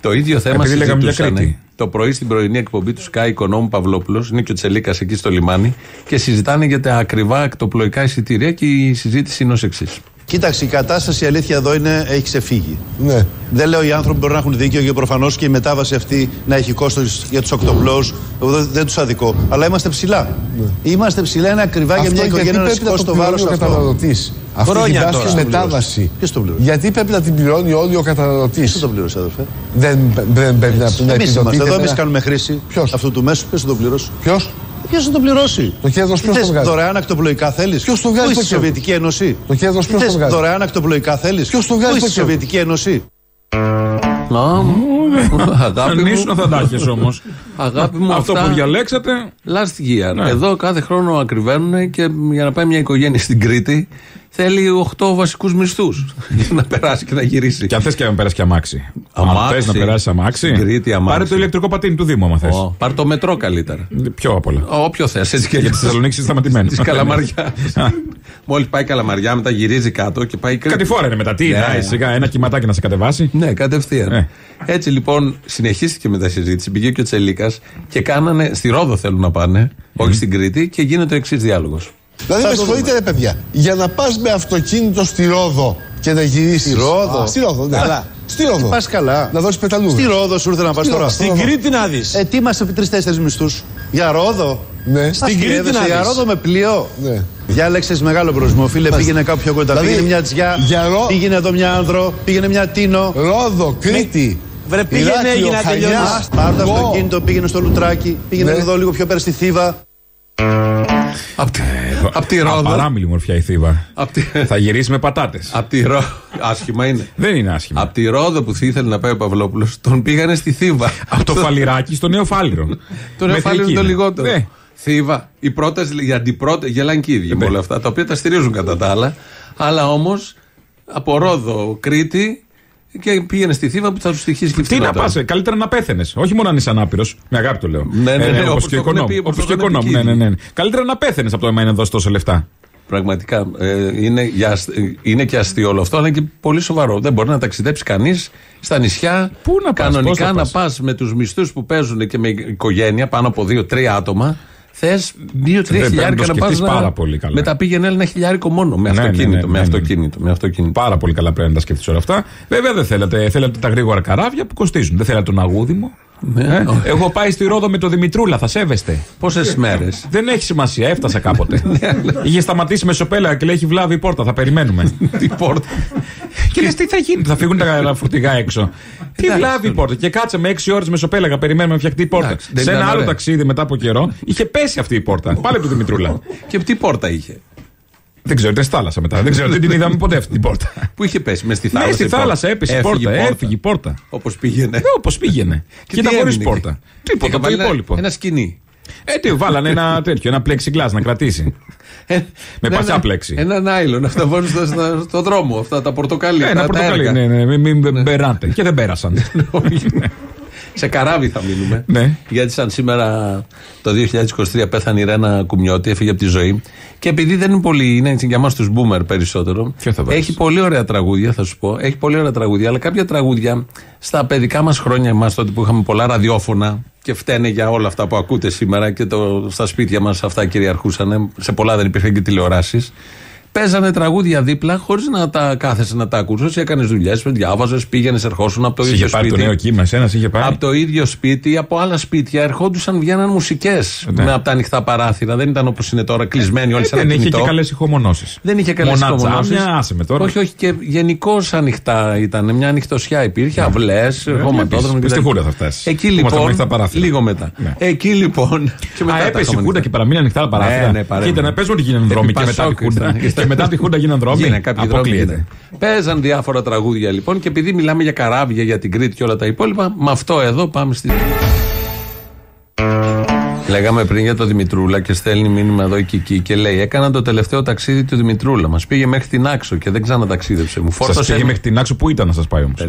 Το ίδιο θέμα Επειδή λέγαμε για συζητούσαν Κρήτη. το πρωί στην πρωινή εκπομπή του Sky Οικονόμου Παυλόπουλος. Είναι και ο Τσελίκας εκεί στο λιμάνι. Και συζητάνε για τα ακριβά εκτοπλοϊκά εισιτήρια και η συζήτηση είναι ως εξής. Κοίταξε, η κατάσταση η αλήθεια εδώ είναι, έχει ξεφύγει. Ναι. Δεν λέω οι άνθρωποι μπορεί να έχουν δίκιο και προφανώς και η μετάβαση αυτή να έχει κόστος για τους οκτοπλώου. Δεν, δεν τους αδικώ. Αλλά είμαστε ψηλά. Είμαστε ψηλά, είναι ακριβά για Αυτό μια οικογένεια να γιατί πρέπει να σηκώσει το το βάρος πληρώνει ο αυτό. καταναλωτής. Αυτή Χρόνια την τώρα. τεράστια μετάβαση. Ποιος το πληρώνει. Γιατί πρέπει να την πληρώνει όλοι ο καταναλωτής; Ποιος το πλήρωσε, αδερφέ; Δεν δεν πρέπει να, να Εμείς είμαστε επιδοτείται εδώ, με- εμεί κάνουμε χρήση Ποιος; αυτού του μέσου. Ποιος θα το πληρώσει; Ποιος; Ποιος θα το πληρώσει; Το κέρδο ποιο Τι το θες, βγάζει. Δωρεάν ακτοπλοϊκά θέλεις; Ποιος το βγάζει Πού το είσαι στη κέρδος; Σοβιετική Ένωση; Το κέρδος ποιος Τι το θες, βγάζει; Δωρεάν ακτοπλοϊκά θέλεις; Ποιος το βγάζει Πού το είσαι στη κέρδος; Σοβιετική Ένωση; Αγάπη Αν μου. ήσουν θα τα έχεις όμως. Αγάπη μου, Αυτό αυτά- που διαλέξατε. Last year. Ναι. Εδώ κάθε χρόνο ακριβένουν και για να πάει μια οικογένεια στην Κρήτη θέλει 8 βασικούς μισθούς για να περάσει και να γυρίσει. Και αν θες και να περάσει και αμάξι. Αν Αμάξι. θες να περάσει αμάξι. Στην Κρήτη αμάξι. Πάρε το ηλεκτρικό πατίνι του Δήμου, άμα θες. Ω, Πάρ το μετρό καλύτερα. Πιο απ' όλα. Όποιο θες. Έτσι και Για τη Θεσσαλονίκη είσαι σταματημένο. Τη Καλαμαριά. Μόλις πάει Καλαμαριά, μετά γυρίζει κάτω και πάει Κρήτη. Κάτι φορά είναι μετά. Τι, Ναι. να, σιγά ένα κυματάκι να σε κατεβάσει. Ναι, κατευθείαν. Ναι. Έτσι λοιπόν συνεχίστηκε μετά η συζήτηση. Πήγε και ο Τσελίκας και κάνανε. Στη Ρόδο θέλουν να πάνε, όχι στην Κρήτη, και γίνεται ο εξής διάλογος. Δηλαδή, με συγχωρείτε, ρε παιδιά, για να πας με αυτοκίνητο στη Ρόδο και να γυρίσει. Στη Ρόδο; Στη Ρόδο, ναι. Καλά. Στη Ρόδο. Πας καλά. Να δώσεις πεταλούδα. Στη Ρόδο σου ήρθε να πας Στη τώρα. Ρόδο. Στην Κρήτη να δεις. Ε, τι είμαστε τρει-τέσσερι μισθούς; Για Ρόδο; Ναι. Στην Κρήτη να Για δεις. Ρόδο με πλοίο. Ναι. Διάλεξε μεγάλο προορισμό. Φίλε, πήγαινε κάπου πιο κοντά. Δηλαδή, πήγαινε μια τζιά. για Ρο- Πήγαινε εδώ μια άνδρο. Πήγαινε μια τίνο. Ρόδο, Κρήτη. Βρε, πήγαινε Ηράκλειο, έγινε να Χανιά. τελειώνεις. Πάρ' το Γο. αυτοκίνητο, πήγαινε στο Λουτράκι. Πήγαινε Ναι. εδώ λίγο πιο πέρα στη Θήβα. Απ' τη, απ' τη Ρόδο. Απαράμιλη μορφιά η θύβα. Απ' τη, Θα γυρίσει με πατάτες. απ' τη Ρόδο. Άσχημα είναι. Δεν είναι άσχημα. Απ' τη Ρόδο που ήθελε να πάει ο Παυλόπουλος, τον πήγανε στη Θήβα. Από το φαλιράκι στο νέο φάλιρο. Το νέο Μέχρι φάλιρο εκεί το είναι. λιγότερο. Ναι. Θήβα. Η πρόταση, η αντιπρόταση, γελάνε και οι ίδιοι με όλα αυτά, τα οποία τα στηρίζουν κατά τα άλλα. Αλλά όμως από Ρόδο, Κρήτη και πήγαινε στη Θήβα που θα του στοιχήσει και Τι να φθηνότερα. πας, καλύτερα να πέθαινες. Όχι μόνο αν είσαι ανάπηρος. Με αγάπη το λέω. Ναι, ναι, ναι, όπως όπως και το έχουν οικονόμου. πει, όπως Όπως το και έχουν πει οικονόμου. και Ναι, οι ναι, ναι. Καλύτερα να πέθαινες από το αίμα να δώσει τόσα λεφτά. Πραγματικά ε, είναι, για, ασ- ε, είναι και αστείο όλο αυτό, αλλά και πολύ σοβαρό. Δεν μπορεί να ταξιδέψει κανείς στα νησιά. Πού να πας, κανονικά πώς θα να πας; πας με τους μισθούς που παίζουν και με οικογένεια πάνω από δύο-τρία άτομα. Θες δύο-τρία Δεν χιλιάρικα πρέπει να να το πας. σκεφτείς πάρα πολύ καλά. Με τα πήγαινε ένα χιλιάρικο μόνο. Με Ναι, ναι, αυτοκίνητο. ναι, με ναι, ναι. αυτοκίνητο. Με αυτοκίνητο. Πάρα πολύ καλά πρέπει να τα σκεφτείς όλα αυτά. Βέβαια δεν θέλατε. Θέλατε τα γρήγορα καράβια που κοστίζουν. Δεν θέλατε τον αγούδιμο. Ναι. Ε, έχω πάει στη Ρόδο με το Δημητρούλα, θα σέβεστε. Πόσες μέρες; Δεν έχει σημασία, έφτασα κάποτε. Ναι, Είχε σταματήσει με σοπέλα και λέει έχει βλάβει η πόρτα, θα περιμένουμε. Τι πόρτα. Και λες τι θα γίνει, θα φύγουν τα φορτηγά έξω. τι Εντάξει, βλάβει η πόρτα. Και κάτσε με 6 ώρες με σοπέλαγα, περιμένουμε να φτιαχτεί η πόρτα. Εντάξει, δεν Σε ένα ήταν άλλο ωραία. ταξίδι μετά από καιρό είχε πέσει αυτή η πόρτα. Πάλι του Δημητρούλα. Και τι πόρτα είχε; δεν ξέρω, ήταν στη θάλασσα μετά. δεν ξέρω, δεν την είδαμε ποτέ αυτή την πόρτα. Πού είχε πέσει, μες στη Ναι, θάλασσα. στη η πόρτα. θάλασσα έπεσε η Έφυγε πόρτα. Έφυγε η πόρτα. Όπως πήγαινε. Όπως πήγαινε. Και τι ήταν χωρίς έμεινε πόρτα. εκεί; Τίποτα Είχα το βάλει ένα- υπόλοιπο. Ένα σκηνή. Ε, τι, βάλανε ένα τέτοιο, ένα plexiglass να κρατήσει. Ε, Με ναι, πασά ναι. πλέξη. Ένα νάιλον, αυτά βάζουν στο, στο, στο δρόμο, αυτά τα πορτοκαλί. Ε, τα- Ένα τα πορτοκαλί, έργα. ναι, ναι, μην, μην μπεράτε. Και δεν πέρασαν. Σε καράβι θα μείνουμε. Ναι. Γιατί σαν σήμερα το 2023 πέθανε η Ρένα Κουμιώτη, έφυγε από τη ζωή. Και επειδή δεν είναι πολύ, είναι για εμάς τους boomer περισσότερο. Ποιο θα βάλεις; Έχει πολύ ωραία τραγούδια, θα σου πω. Έχει πολύ ωραία τραγούδια, αλλά κάποια τραγούδια στα παιδικά μας χρόνια, εμάς τότε που είχαμε πολλά ραδιόφωνα και φταίνε για όλα αυτά που ακούτε σήμερα και το, στα σπίτια μας αυτά κυριαρχούσαν. Σε πολλά δεν υπήρχαν και τηλεοράσεις. Παίζανε τραγούδια δίπλα χωρίς να τα κάθεσαι να τα ακούσει. Έκανες δουλειές, διάβαζες, πήγαινες, ερχόσουν από το Σε ίδιο είχε πάρει το σπίτι. νέο κύμα, εσένα είχε πάρει; Από το ίδιο σπίτι, από άλλα σπίτια ερχόντουσαν, βγαίναν μουσικές Ναι. με από τα ανοιχτά παράθυρα. Δεν ήταν όπως είναι τώρα, κλεισμένοι όλοι Ε, σε ένα δεν είχε κινητό. και καλές ηχομονώσεις. Δεν είχε καλές Μονατζάμια, άσε με τώρα. Όχι, όχι, και γενικώς ανοιχτά ήταν. Μια ανοιχτοσιά υπήρχε, αυλές, χωματόδρομοι. Που στη κτλ. Χούντα θα φτάσεις. Εκεί Που ήμασταν λοιπόν. ανοιχτά παράθυρα. Λίγο μετά. Ναι. Εκεί λοιπόν. και μετά Α, τα έπεσε η είχαμε Χούντα και παραμείνει ανοιχτά τα παράθυρα. Ναι, ναι, παρέμεινε. Κοίτα, να παίζουν ότι γίνανε δρόμοι Επί και μετά τη Πασόκ Χούντα. ήρθαν. Και μετά τη Χούντα γίνανε δρόμοι. Γίνανε κάποιοι δρόμοι. Αποκλείεται. γίνανε. Παίζαν διάφορα τραγούδια λοιπόν και επειδή μιλάμε για καράβια, για την Κρήτη και όλα τα υπόλοιπα, με αυτό εδώ πάμε στη. Λέγαμε πριν για το Δημητρούλα και στέλνει μήνυμα εδώ η Κική και λέει: Έκανα το τελευταίο ταξίδι του Δημητρούλα. Μας πήγε μέχρι την Άξο και δεν ξαναταξίδεψε. Μου Σας φόρτωσε. πήγε μέχρι την άξο που ήταν να σας πάει όμως;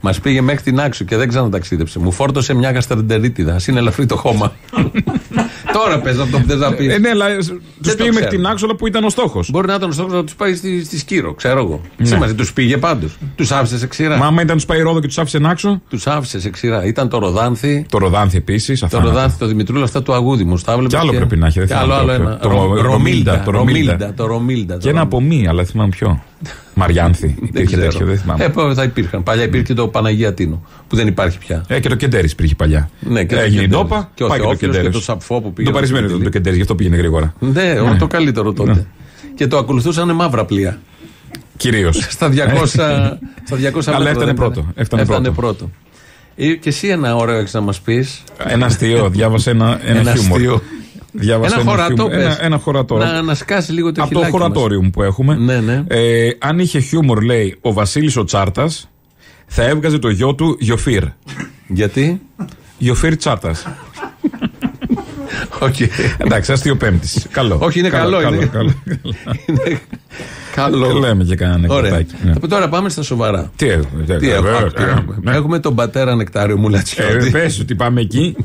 Μας πήγε μέχρι την Άξο και δεν ξαναταξίδεψε. Μου φόρτωσε μια γαστρεντερίτιδα. Α είναι ελαφρύ το χώμα. Τώρα πες αυτό που θες να πεις. Ε, ναι, αλλά τους το πήγε μέχρι ξέρω. την άξο αλλά που ήταν ο στόχος. Μπορεί να ήταν ο στόχος να τους πάει στη, στη Σκύρο, ξέρω εγώ. Ναι. Σημασία, τους πήγε πάντως. Τους άφησες σε ξηρά. Μα άμα ήταν τους πάει Ρόδο και τους άφησε να άξο; Τους άφησες σε ξηρά. Ήταν το Ροδάνθι. Το Ροδάνθι επίσης. Το Ροδάνθι, το Δημητρούλα, αυτά του αγούδι μου. Στα Κι άλλο πρέπει να έχει, δεν Και θυμάμαι άλλο, άλλο το- ένα. το- Ρο- το Ρομίλντα, το Ρομίλντα. Ρομίλντα. Το Ρομίλντα. Και ένα από μη, αλλά θυμάμαι ποιο. Μαριάνθη. Δεν Υπήρχε ξέρω. τέτοιο, δεν θυμάμαι. Ε, πô, θα υπήρχαν. Παλιά υπήρχε και το Παναγία Τίνο, που δεν υπάρχει πια. Ε, και το Κεντέρι υπήρχε παλιά. Ναι, και το Έγινε η Κεντέρις. Ντόπα, Και ο πάει και το Θεόφιλος Κεντέρι. και το Σαπφό που πήγε Το παρισμένο στο ήταν το Κεντέρι, γι' αυτό πήγαινε γρήγορα. Ναι, Ναι. το καλύτερο τότε. Και το ακολουθούσαν μαύρα πλοία. Κυρίως. Στα 200, στα 200 Αλλά μέτρα έφτανε δεν πρώτο, ήταν. έφτανε πρώτο. Πρώτο. Ε, Και εσύ ένα ωραίο έχεις να μας πεις. Ένα αστείο, διάβασε ένα, ένα, Ένα χιούμορ. αστείο. Διάβασα Ένα χωρατό, χιούμορ. πες. Ένα, ένα χωρατό. Να, να σκάσει λίγο το Από το χιλάκι μας. χωρατόριο που έχουμε. Ναι, ναι. Ε, αν είχε χιούμορ, λέει, ο Βασίλης ο Τσάρτας, θα έβγαζε το γιο του Γιοφύρ. Γιατί; Γιοφύρ Τσάρτας. Okay. Εντάξει, αστείο πέμπτης. Καλό. Όχι, είναι καλό, καλό. είναι. καλό. Καλό. Λέμε και κανένα Ωραία. ανεκδοτάκι. Ναι. Από τώρα πάμε στα σοβαρά. Τι έχουμε. Τι έχουμε, βεβαίως, αχ, τι ε, έχουμε. ναι. Έχουμε τον πατέρα Νεκτάριο Ε, Μουλατσιώτη. πες ότι πάμε εκεί.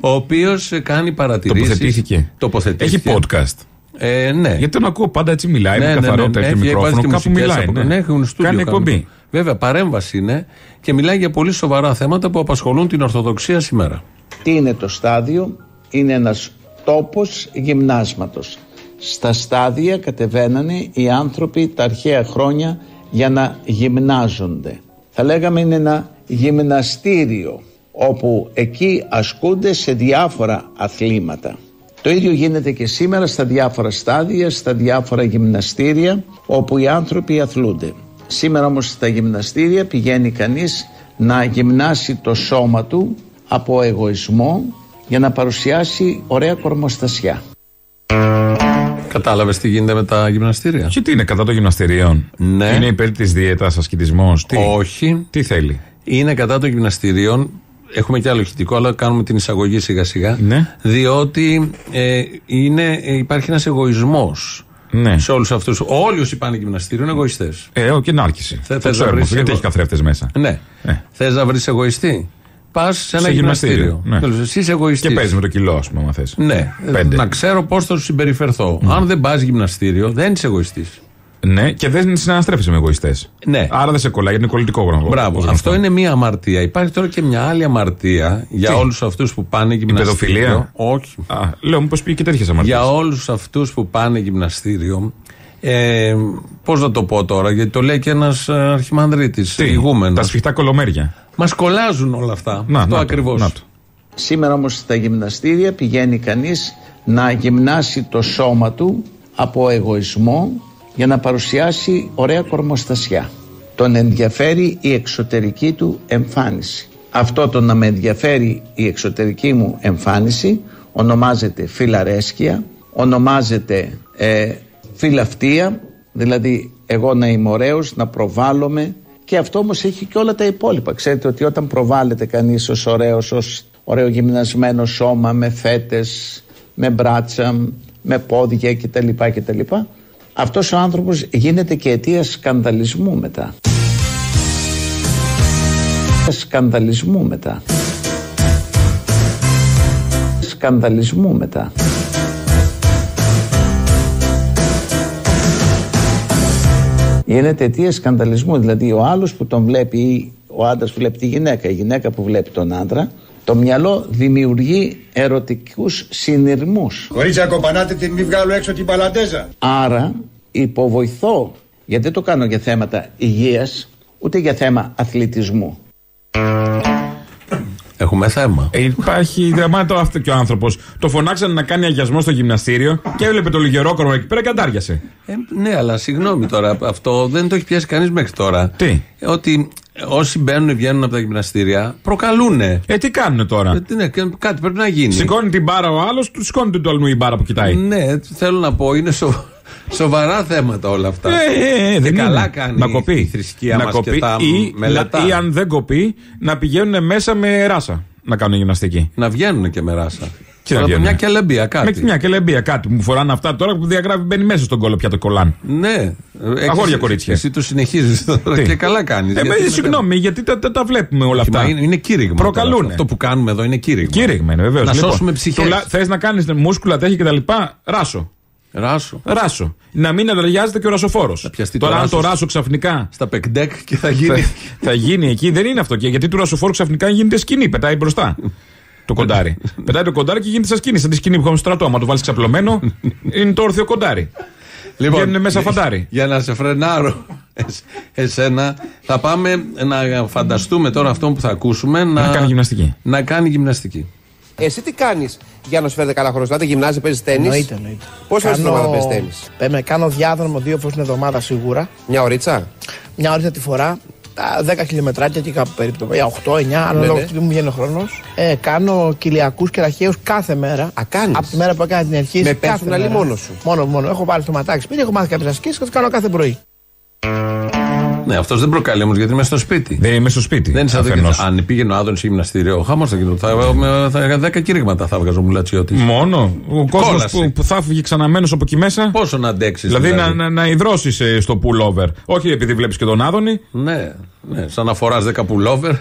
ο οποίος κάνει παρατηρήσεις. Τοποθετήθηκε. Τοποθετήθηκε. Έχει podcast. Ε, ναι. Γιατί τον ακούω πάντα έτσι μιλάει, Ναι, με ναι, ναι, καθαρότητα ναι. και Έχει μικρόφωνο. βάζει και Κάπου μουσικές μιλάει. από- ναι. ναι, έχουν στούντιο Κάνει κάνουν. εκπομπή. Βέβαια, παρέμβαση είναι και μιλάει για πολύ σοβαρά θέματα που απασχολούν την Ορθοδοξία σήμερα. Τι είναι το στάδιο, είναι ένας τόπος γυμνάσματος. Στα στάδια κατεβαίνανε οι άνθρωποι τα αρχαία χρόνια για να γυμνάζονται. Θα λέγαμε είναι ένα γυμναστήριο όπου εκεί ασκούνται σε διάφορα αθλήματα. Το ίδιο γίνεται και σήμερα στα διάφορα στάδια, στα διάφορα γυμναστήρια όπου οι άνθρωποι αθλούνται. Σήμερα όμως στα γυμναστήρια πηγαίνει κανείς να γυμνάσει το σώμα του από εγωισμό για να παρουσιάσει ωραία κορμοστασιά. Κατάλαβες τι γίνεται με τα γυμναστήρια; Και τι είναι κατά των γυμναστηρίων; Ναι. Είναι υπέρ της δίαιτας, ασκητισμός. Τι; Όχι. Τι θέλει; Είναι κατά των γυμναστηρίων έχουμε και άλλο ηχητικό, αλλά κάνουμε την εισαγωγή σιγά σιγά. Ναι. Διότι ε, είναι, ε, υπάρχει ένας εγωισμός Ναι. σε όλους αυτούς. Όλοι όσοι πάνε γυμναστήριο είναι εγωιστές. Ε, ο, και νάρκηση. Θε- Το θες να ξέρουμε βρεις αυτό, γιατί εγώ- έχει καθρέφτες μέσα. Ναι. Θες να βρεις εγωιστή; Πας σε ένα Σε γυμναστήριο. Ναι. Τέλος, Εσύ είσαι εγωιστής. Και παίζεις με το κιλό, ας πούμε, αν θες. Ναι, Πέντε. να ξέρω πώς θα σου συμπεριφερθώ. Αν δεν πας γυμναστήριο, δεν είσαι εγωιστής. Ναι, και δεν συναναστρέφεσαι με εγωιστές. Ναι. Άρα δεν σε κολλάει, γιατί είναι κολλητικό γράμμα. Μπράβο. Αυτό είναι μία αμαρτία. Υπάρχει τώρα και μια άλλη αμαρτία για Τι; όλους αυτούς που πάνε Η γυμναστήριο. παιδοφιλία; Όχι. Α, λέω, μήπως πήγε και τέτοιες αμαρτίες. Για όλους αυτούς που πάνε γυμναστήριο. Ε, Πώς να το πω τώρα, γιατί το λέει και ένας αρχιμανδρίτης, ηγούμενος. Τα σφιχτά κολομέρια. Μας κολλάζουν όλα αυτά. Να, Αυτό να το, ακριβώς. να το. Σήμερα όμως στα γυμναστήρια πηγαίνει κανείς να γυμνάσει το σώμα του από εγωισμό για να παρουσιάσει ωραία κορμοστασιά. Τον ενδιαφέρει η εξωτερική του εμφάνιση. Αυτό το να με ενδιαφέρει η εξωτερική μου εμφάνιση ονομάζεται φιλαρέσκεια, ονομάζεται ε, φιλαυτία, δηλαδή εγώ να είμαι ωραίος, να προβάλλομαι και αυτό όμως έχει και όλα τα υπόλοιπα. Ξέρετε ότι όταν προβάλλεται κανείς ως ωραίος, ως ωραίο γυμνασμένο σώμα με φέτες, με μπράτσα, με πόδια κτλ. κτλ αυτός ο άνθρωπος γίνεται και αιτία σκανδαλισμού μετά. Σκανδαλισμού μετά. Σκανδαλισμού μετά. Γίνεται αιτία σκανδαλισμού. Δηλαδή, ο άλλος που τον βλέπει ή ο άντρας που βλέπει τη γυναίκα, η γυναίκα που βλέπει τον άντρα, το μυαλό δημιουργεί ερωτικούς συνειρμούς. Κορίτσια, κοπανάτε την μη βγάλω έξω την παλαντέζα. Άρα υποβοηθώ, γιατί δεν το κάνω για θέματα υγείας, ούτε για θέμα αθλητισμού. Έχουμε θέμα. Ε, υπάρχει δραμάτο αυτό και ο άνθρωπος. Το φωνάξανε να κάνει αγιασμό στο γυμναστήριο και έβλεπε το λιγερόκορμο εκεί πέρα και αντάριασε. Ε, ναι, αλλά συγγνώμη τώρα, αυτό δεν το έχει πιάσει κανείς μέχρι τώρα. Τι; Ότι όσοι μπαίνουν ή βγαίνουν από τα γυμναστήρια προκαλούν. Ε, τι κάνουν τώρα; ναι, και κάτι πρέπει να γίνει. Σηκώνει την μπάρα ο άλλος, του σηκώνει την τολμού η μπάρα που κοιτάει. Ναι, θέλω να πω, είναι σο... σοβαρά θέματα όλα αυτά. Ε, ε, Και δεν καλά είναι. κάνει να κοπεί. η θρησκεία να μας κοπεί και τα ή, μελετά. να- ή αν δεν κοπεί, να πηγαίνουν μέσα με ράσα να κάνουν γυμναστική. Να βγαίνουν και με ράσα. Τι να Τώρα, βγαίνουν; Μια κελεμπία κάτι. Με μια κελεμπία κάτι. Μου φοράνε αυτά τώρα που διαγράφει μπαίνει μέσα στον κόλλο πια το κολλάν. Ναι. Αγόρια κορίτσια. Εσύ το συνεχίζεις τώρα Τι; και καλά κάνεις. Ε, με, συγγνώμη, γιατί τα, τα, τα βλέπουμε όλα αυτά. Είναι, είναι κήρυγμα. τώρα Προκαλούν. αυτό. Αυτό που κάνουμε εδώ είναι κήρυγμα. Κήρυγμα είναι βεβαίως. Να σώσουμε ψυχές. Θες να κάνεις μούσκουλα, τέχη κτλ. Ράσο. Ράσο. Ράσο. Να μην αδραγιάζεται και ο ρασοφόρος. πιαστεί Τώρα, το αν το ράσος ράσο ξαφνικά. Στα πεκντέκ και θα γίνει. θα, θα γίνει εκεί, δεν είναι αυτό. Και γιατί του ρασοφόρου ξαφνικά γίνεται σκηνή, πετάει μπροστά. το κοντάρι. πετάει το κοντάρι και γίνεται σαν σκηνή. Σαν τη σκηνή που είχαμε στο στρατό. Άμα το βάλεις ξαπλωμένο, είναι το όρθιο κοντάρι. Λοιπόν, Βγαίνουν μέσα φαντάρι. Για να σε φρενάρω εσ- εσένα, θα πάμε να φανταστούμε τώρα αυτό που θα ακούσουμε να, Να κάνει γυμναστική. Να κάνει γυμναστική. Εσύ τι κάνεις για να σου φέρετε καλά χρόνος. Πάτε γυμνάζει, παίζεις τέννη. Εννοείται, εννοείται. Πόσε φορέ την Κάνω- εβδομάδα παίζεις τέννη. Παίρνω- κάνω διάδρομο δύο φορές την εβδομάδα σίγουρα. Μια ωρίτσα; Μια ώρα τη φορά. Τα 10 χιλιομετράκια και κάπου περίπου. Για 8-9, αλλά Ναι, λόγω ναι. του που μου βγαίνει ο χρόνος. Ε, κάνω κοιλιακού και ραχαίους κάθε μέρα. Α, κάνεις. Από τη μέρα που έκανα την αρχή. Με κάθε personal ή μέρα. μόνος σου; Μόνο, μόνο. Έχω βάλει στο ματάκι σπίτι, έχω μάθει κάποιες ασκήσεις και τις κάνω κάθε πρωί. Ναι, αυτός δεν προκαλεί όμως γιατί είμαι στο σπίτι. Δεν είμαι στο σπίτι. Δεν είναι σαν αφενός. το- Αν πήγαινε ο Άδωνης σε γυμναστήριο, χαμός θα γινόταν. Θα, με- θα είχα 10 κήρυγματα θα έβγαζε ο Μουλατσιώτη. Μόνο. Ο κόσμος Κόλαση. που, που θα φύγει ξαναμένος από εκεί μέσα. Πόσο να αντέξεις. Δηλαδή, να, να, να υδρώσεις στο pullover. Όχι επειδή βλέπεις και τον Άδωνη. Ναι, ναι, σαν να φοράς 10 pullover.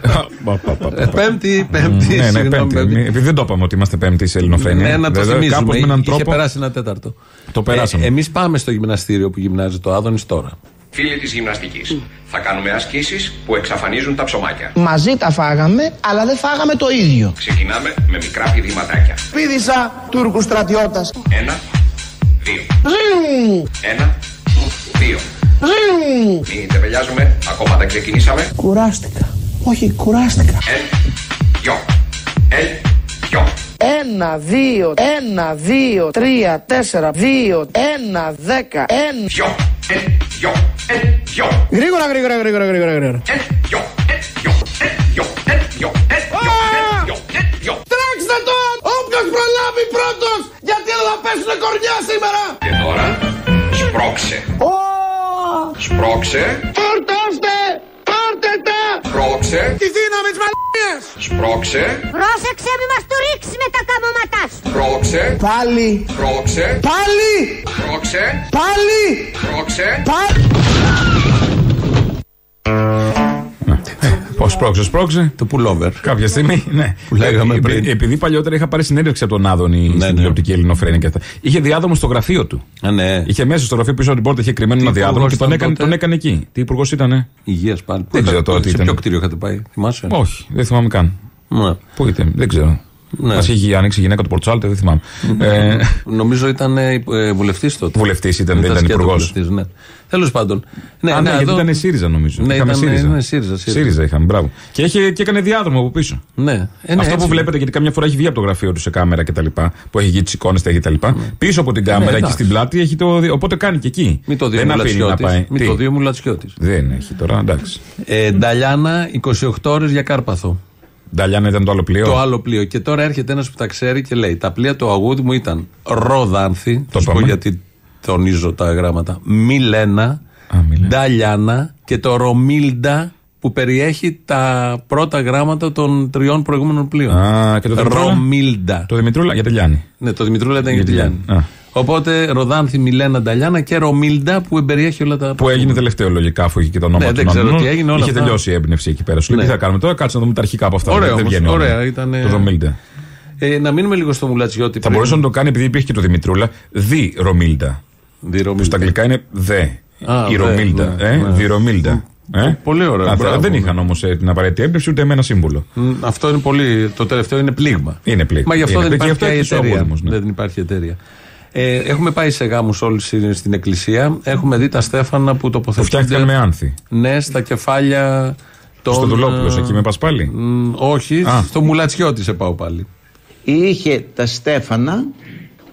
Ε, Πέμπτη, πέμπτη. ναι, ναι, συγγνώμη, πέμπτη. Επειδή δεν το είπαμε ότι είμαστε πέμπτη σε ελληνοφρένεια. Ναι, να το Βέβαια, θυμίζουμε. Κάπως με έναν Είχε τρόπο. περάσει ένα τέταρτο. Το περάσαμε. Ε, Εμείς πάμε στο γυμναστήριο που γυμνάζει το Άδωνης τώρα. Φίλοι της γυμναστικής, θα κάνουμε ασκήσεις που εξαφανίζουν τα ψωμάκια. Μαζί τα φάγαμε, αλλά δεν φάγαμε το ίδιο. Ξεκινάμε με μικρά πηδηματάκια. Πήδησα Τούρκου στρατιώτας. Ένα, δύο. Ένα, δύο. Μην τεπελιάζουμε, ακόμα δεν ξεκινήσαμε. Κουράστηκα. Όχι, κουράστηκα. Εν, δυο. Εν, δυο. Ένα, δύο, ένα, δύο, τρία, τέσσερα, δύο, ένα, δέκα, ένα. Δυο. Εν, δυο. Εν, δυο. Γρήγορα, γρήγορα, γρήγορα, γρήγορα, γρήγορα. Εν, δυο. Εν, δυο. Εν, δυο. Εν, δυο. Εν, δυο. Εν, δυο. Εν, δυο. Τρέξτε τον! Όποιος προλάβει πρώτος! Γιατί δεν θα πέσουνε κορνιά σήμερα! Και τώρα, σπρώξε. Ω! Σπρώξε. Φορτώστε! Πάρτε τα! Σπρώξε. Τη δύναμη της μαλακίας. Σπρώξε. Πρόσεξε μη μας του ρίξεις με τα καμώματά σου. Σπρώξε. Πάλι. Σπρώξε. Πάλι. Σπρώξε. Πάλι. Σπρώξε. Πώ σπρώξε, σπρώξε. Το pullover. Κάποια στιγμή, ναι. Που λέγαμε Ε, πριν. επει- Επειδή παλιότερα είχα πάρει συνέντευξη από τον Άδωνη στην ναι. τηλεοπτική ελληνοφρένεια και αυτά. Είχε διάδρομο στο γραφείο του. Α, ναι. Είχε μέσα στο γραφείο πίσω από την πόρτα, είχε κρυμμένο Τι ένα διάδρομο υπουργός και τον ήταν έκανε, τότε; τον έκανε εκεί. Τι υπουργός ήταν, Υγείας πάλι. Πού Δεν είχατε- ξέρω τώρα τι Σε ήταν. ποιο κτίριο είχατε πάει, θυμάσαι; Όχι, δεν θυμάμαι καν. Ναι. Πού ήταν, δεν ξέρω. Ναι. Μας είχε ανοίξει η γυναίκα του Πορτσάλτε, δεν θυμάμαι. ε, Νομίζω ήταν ε, βουλευτής τότε. Βουλευτής ήταν, δεν ήταν σκέτο υπουργός. βουλευτής, Ναι. Τέλος πάντων. Ναι, ναι, γιατί ήταν ΣΥΡΙΖΑ νομίζω. Ναι, είχαμε ήταν, ΣΥΡΙΖΑ. ναι, ΣΥΡΙΖΑ, ΣΥΡΙΖΑ. ΣΥΡΙΖΑ είχαμε, μπράβο. Και, είχε, και έκανε διάδρομο από πίσω. Ναι. Ε, ναι, Αυτό έτσι. που βλέπετε, γιατί καμιά φορά έχει βγει από το γραφείο του σε κάμερα κτλ. Που έχει γίνει τι εικόνε κτλ. Πίσω από την κάμερα, εκεί Ναι. εντάξει. στην πλάτη, έχει το. δι- Οπότε κάνει και εκεί. Μην το δει Δεν μου αφήνει να Λατσιώτης. πάει. Μην Τι; το δει μου Λατσιώτης. Δεν έχει τώρα, εντάξει. Ε, Νταλιάνα, 28 ώρες για Κάρπαθο. Νταλιάνα ήταν το άλλο πλοίο. Το άλλο πλοίο. Και τώρα έρχεται ένας που τα ξέρει και λέει: Τα πλοία του αγούδι μου ήταν Ροδάνθη. Το θα σου πω είπαμε. γιατί τονίζω τα γράμματα. Μιλένα, Νταλιάνα και το Ρομίλντα που περιέχει τα πρώτα γράμματα των τριών προηγούμενων πλοίων. Α, και το Δημητρούλα; Ρομίλντα. Το Δημητρούλα για τελειάνει. Ναι, το Δημητρούλα ήταν για Για Τηλιάννη. Τηλιάννη. Α. Οπότε Ροδάνθη, Μιλένα, Νταλιάνα και Ρομίλντα που περιέχει όλα τα. Που έγινε τελευταίο λογικά, αφού είχε και το όνομα Ναι, του δεν ξέρω Νανού. τι έγινε, όλα Είχε αυτά. τελειώσει η έμπνευση εκεί πέρα. Σου λέει Ναι. τι θα κάνουμε τώρα, κάτσε να δούμε τα αρχικά από αυτά. Ωραία, δεν όμως, βγαίνει ωραία, όνομα. ήταν, Το Ρομίλντα. Ε, να μείνουμε λίγο στο Μουλατσιώτη. Θα πριν. μπορούσε να το κάνει επειδή υπήρχε και το Δημητρούλα. Δι Ρομίλντα. Δι Που στα αγγλικά είναι δε. Α, Η δε, Ρομίλντα. ναι, ε, ναι. Δι Ρομίλντα. Ε; Πολύ ωραία, Αυτά μπράβο, δεν ναι. είχαν όμως την απαραίτητη έμπνευση ούτε με ένα σύμβολο. Μ, Αυτό είναι πολύ. Το τελευταίο είναι πλήγμα. Είναι πλήγμα. Μα γι' αυτό Είναι δεν πλήγμα. υπάρχει Και πια η αυτό εταιρεία. έχει τους όγδοιμους, ναι. Δεν υπάρχει εταιρεία. Ε, έχουμε πάει σε γάμους όλοι στην στην εκκλησία. Έχουμε δει τα στέφανα που τοποθετούνται. φτιάχτηκαν με άνθη. Ναι, στα κεφάλια των. Στο Δουλόπουλο, ε, εκεί με πας πάλι; μ, όχι, Α. στο Μουλατσιώτη σε πάω πάλι. είχε τα στέφανα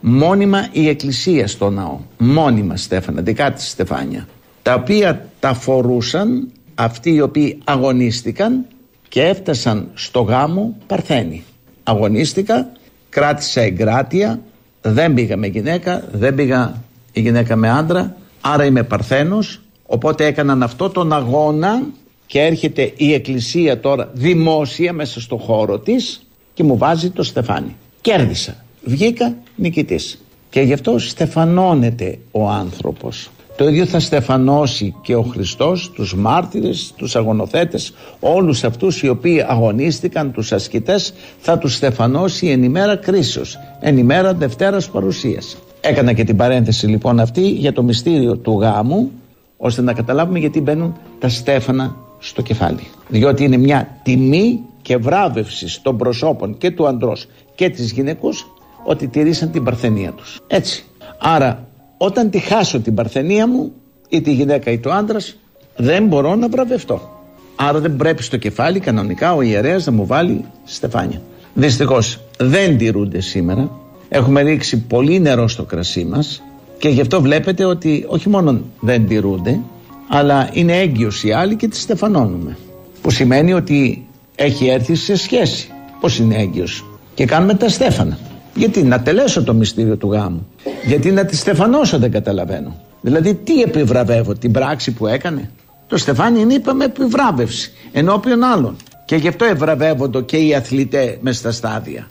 μόνιμα η εκκλησία στο ναό. Μόνιμα στέφανα, δικά της στεφάνια. Τα οποία τα φορούσαν αυτοί οι οποίοι αγωνίστηκαν και έφτασαν στο γάμο Παρθένη. Αγωνίστηκα, κράτησα εγκράτεια, δεν πήγα με γυναίκα, δεν πήγα η γυναίκα με άντρα, άρα είμαι Παρθένος, οπότε έκαναν αυτό τον αγώνα και έρχεται η εκκλησία τώρα δημόσια μέσα στο χώρο της και μου βάζει το στεφάνι. Κέρδισα. Βγήκα νικητής. Και γι' αυτό στεφανώνεται ο άνθρωπος. Το ίδιο θα στεφανώσει και ο Χριστός τους μάρτυρες, τους αγωνοθέτες, όλους αυτούς οι οποίοι αγωνίστηκαν, τους ασκητές, θα τους στεφανώσει εν ημέρα κρίσεως, εν ημέρα Δευτέρας παρουσίας. Έκανα και την παρένθεση λοιπόν αυτή για το μυστήριο του γάμου, ώστε να καταλάβουμε γιατί μπαίνουν τα στέφανα στο κεφάλι. Διότι είναι μια τιμή και βράβευση των προσώπων και του ανδρός και της γυναίκος ότι τηρήσαν την παρθενία τους. Έτσι. Άρα όταν τη χάσω την παρθενία μου ή τη γυναίκα ή το άντρας δεν μπορώ να βραβευτώ. Άρα δεν πρέπει στο κεφάλι κανονικά ο ιερέας να μου βάλει στεφάνια. Δυστυχώς δεν τηρούνται σήμερα. Έχουμε ρίξει πολύ νερό στο κρασί μας και γι' αυτό βλέπετε ότι όχι μόνο δεν τηρούνται αλλά είναι έγκυος οι άλλοι και τις στεφανώνουμε. Που σημαίνει ότι έχει έρθει σε σχέση. Πώς είναι έγκυος. Και κάνουμε τα στέφανα. Γιατί να τελέσω το μυστήριο του γάμου. Γιατί να τη στεφανώσω δεν καταλαβαίνω. Δηλαδή τι επιβραβεύω, την πράξη που έκανε; Το στεφάνι είναι είπαμε επιβράβευση ενώπιον άλλων. Και γι' αυτό ευραβεύονται και οι αθλητές μες στα στάδια.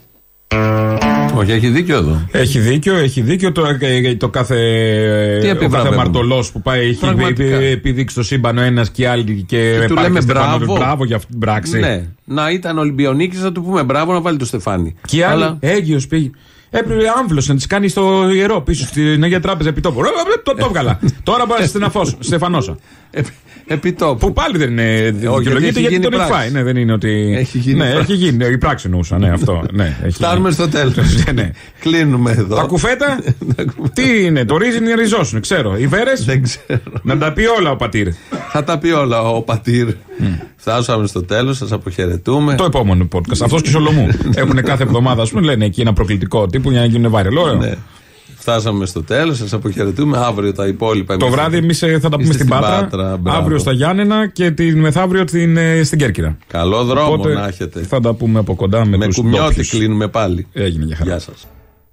Όχι, έχει δίκιο εδώ. Έχει δίκιο, έχει δίκιο. Το, ε, το κάθε, Τι ο κάθε επιβραβεύουμε; μαρτωλός που πάει έχει Πραγματικά. επι- επιδείξει το σύμπαν ο ένας και οι άλλοι και, Και του πάει λέμε και στεφανώνουν. μπράβο. μπράβο για αυτή την πράξη. Ναι. Να ήταν Ολυμπιονίκης, θα του πούμε μπράβο να βάλει το στεφάνι. Και οι άλλοι, Αλλά- έγκυο πήγε. Έπρεπε άμβλος να τη κάνει στο ιερό πίσω στην Αγία Τράπεζα επιτόπου. Ρε, ρε, Το, το έβγαλα. Τώρα πάω στεναφώ. Στεφανώσα. Επιτόπου. Που πάλι δεν είναι δικαιολογείται γιατί έχει γιατί γίνει τον έχει πράξη. φάει. Ναι, δεν είναι ότι. Έχει γίνει ναι, πράξη. έχει γίνει. Η πράξη εννοούσα. Ναι, αυτό. Ναι, έχει Φτάνουμε γίνει. στο τέλος. ναι. Κλείνουμε εδώ. Τα κουφέτα, τι είναι, το ρύζι είναι ριζόσουν, ξέρω. Οι βέρες, Δεν ξέρω. να τα πει όλα ο πατήρ. Θα τα πει όλα ο πατήρ. Φτάσαμε στο τέλος, σας αποχαιρετούμε. Το επόμενο podcast. Αυτός και Σολομού. Έχουν κάθε εβδομάδα, ας πούμε, λένε εκεί ένα προκλητικό τύπου για να γίνουν viral. Ωραίο. Ναι. Φτάσαμε στο τέλος, σας αποχαιρετούμε. Αύριο τα υπόλοιπα. Το εμείς βράδυ εμείς θα τα πούμε είστε στην Πάτρα. μπράβο. αύριο στα Γιάννενα και την μεθαύριο την, ε, στην Κέρκυρα. Καλό δρόμο Οπότε να έχετε. Θα τα πούμε από κοντά με, Με τους κουμιώτη ντόπιους. κλείνουμε πάλι. Έγινε για χαρά. Γεια σας.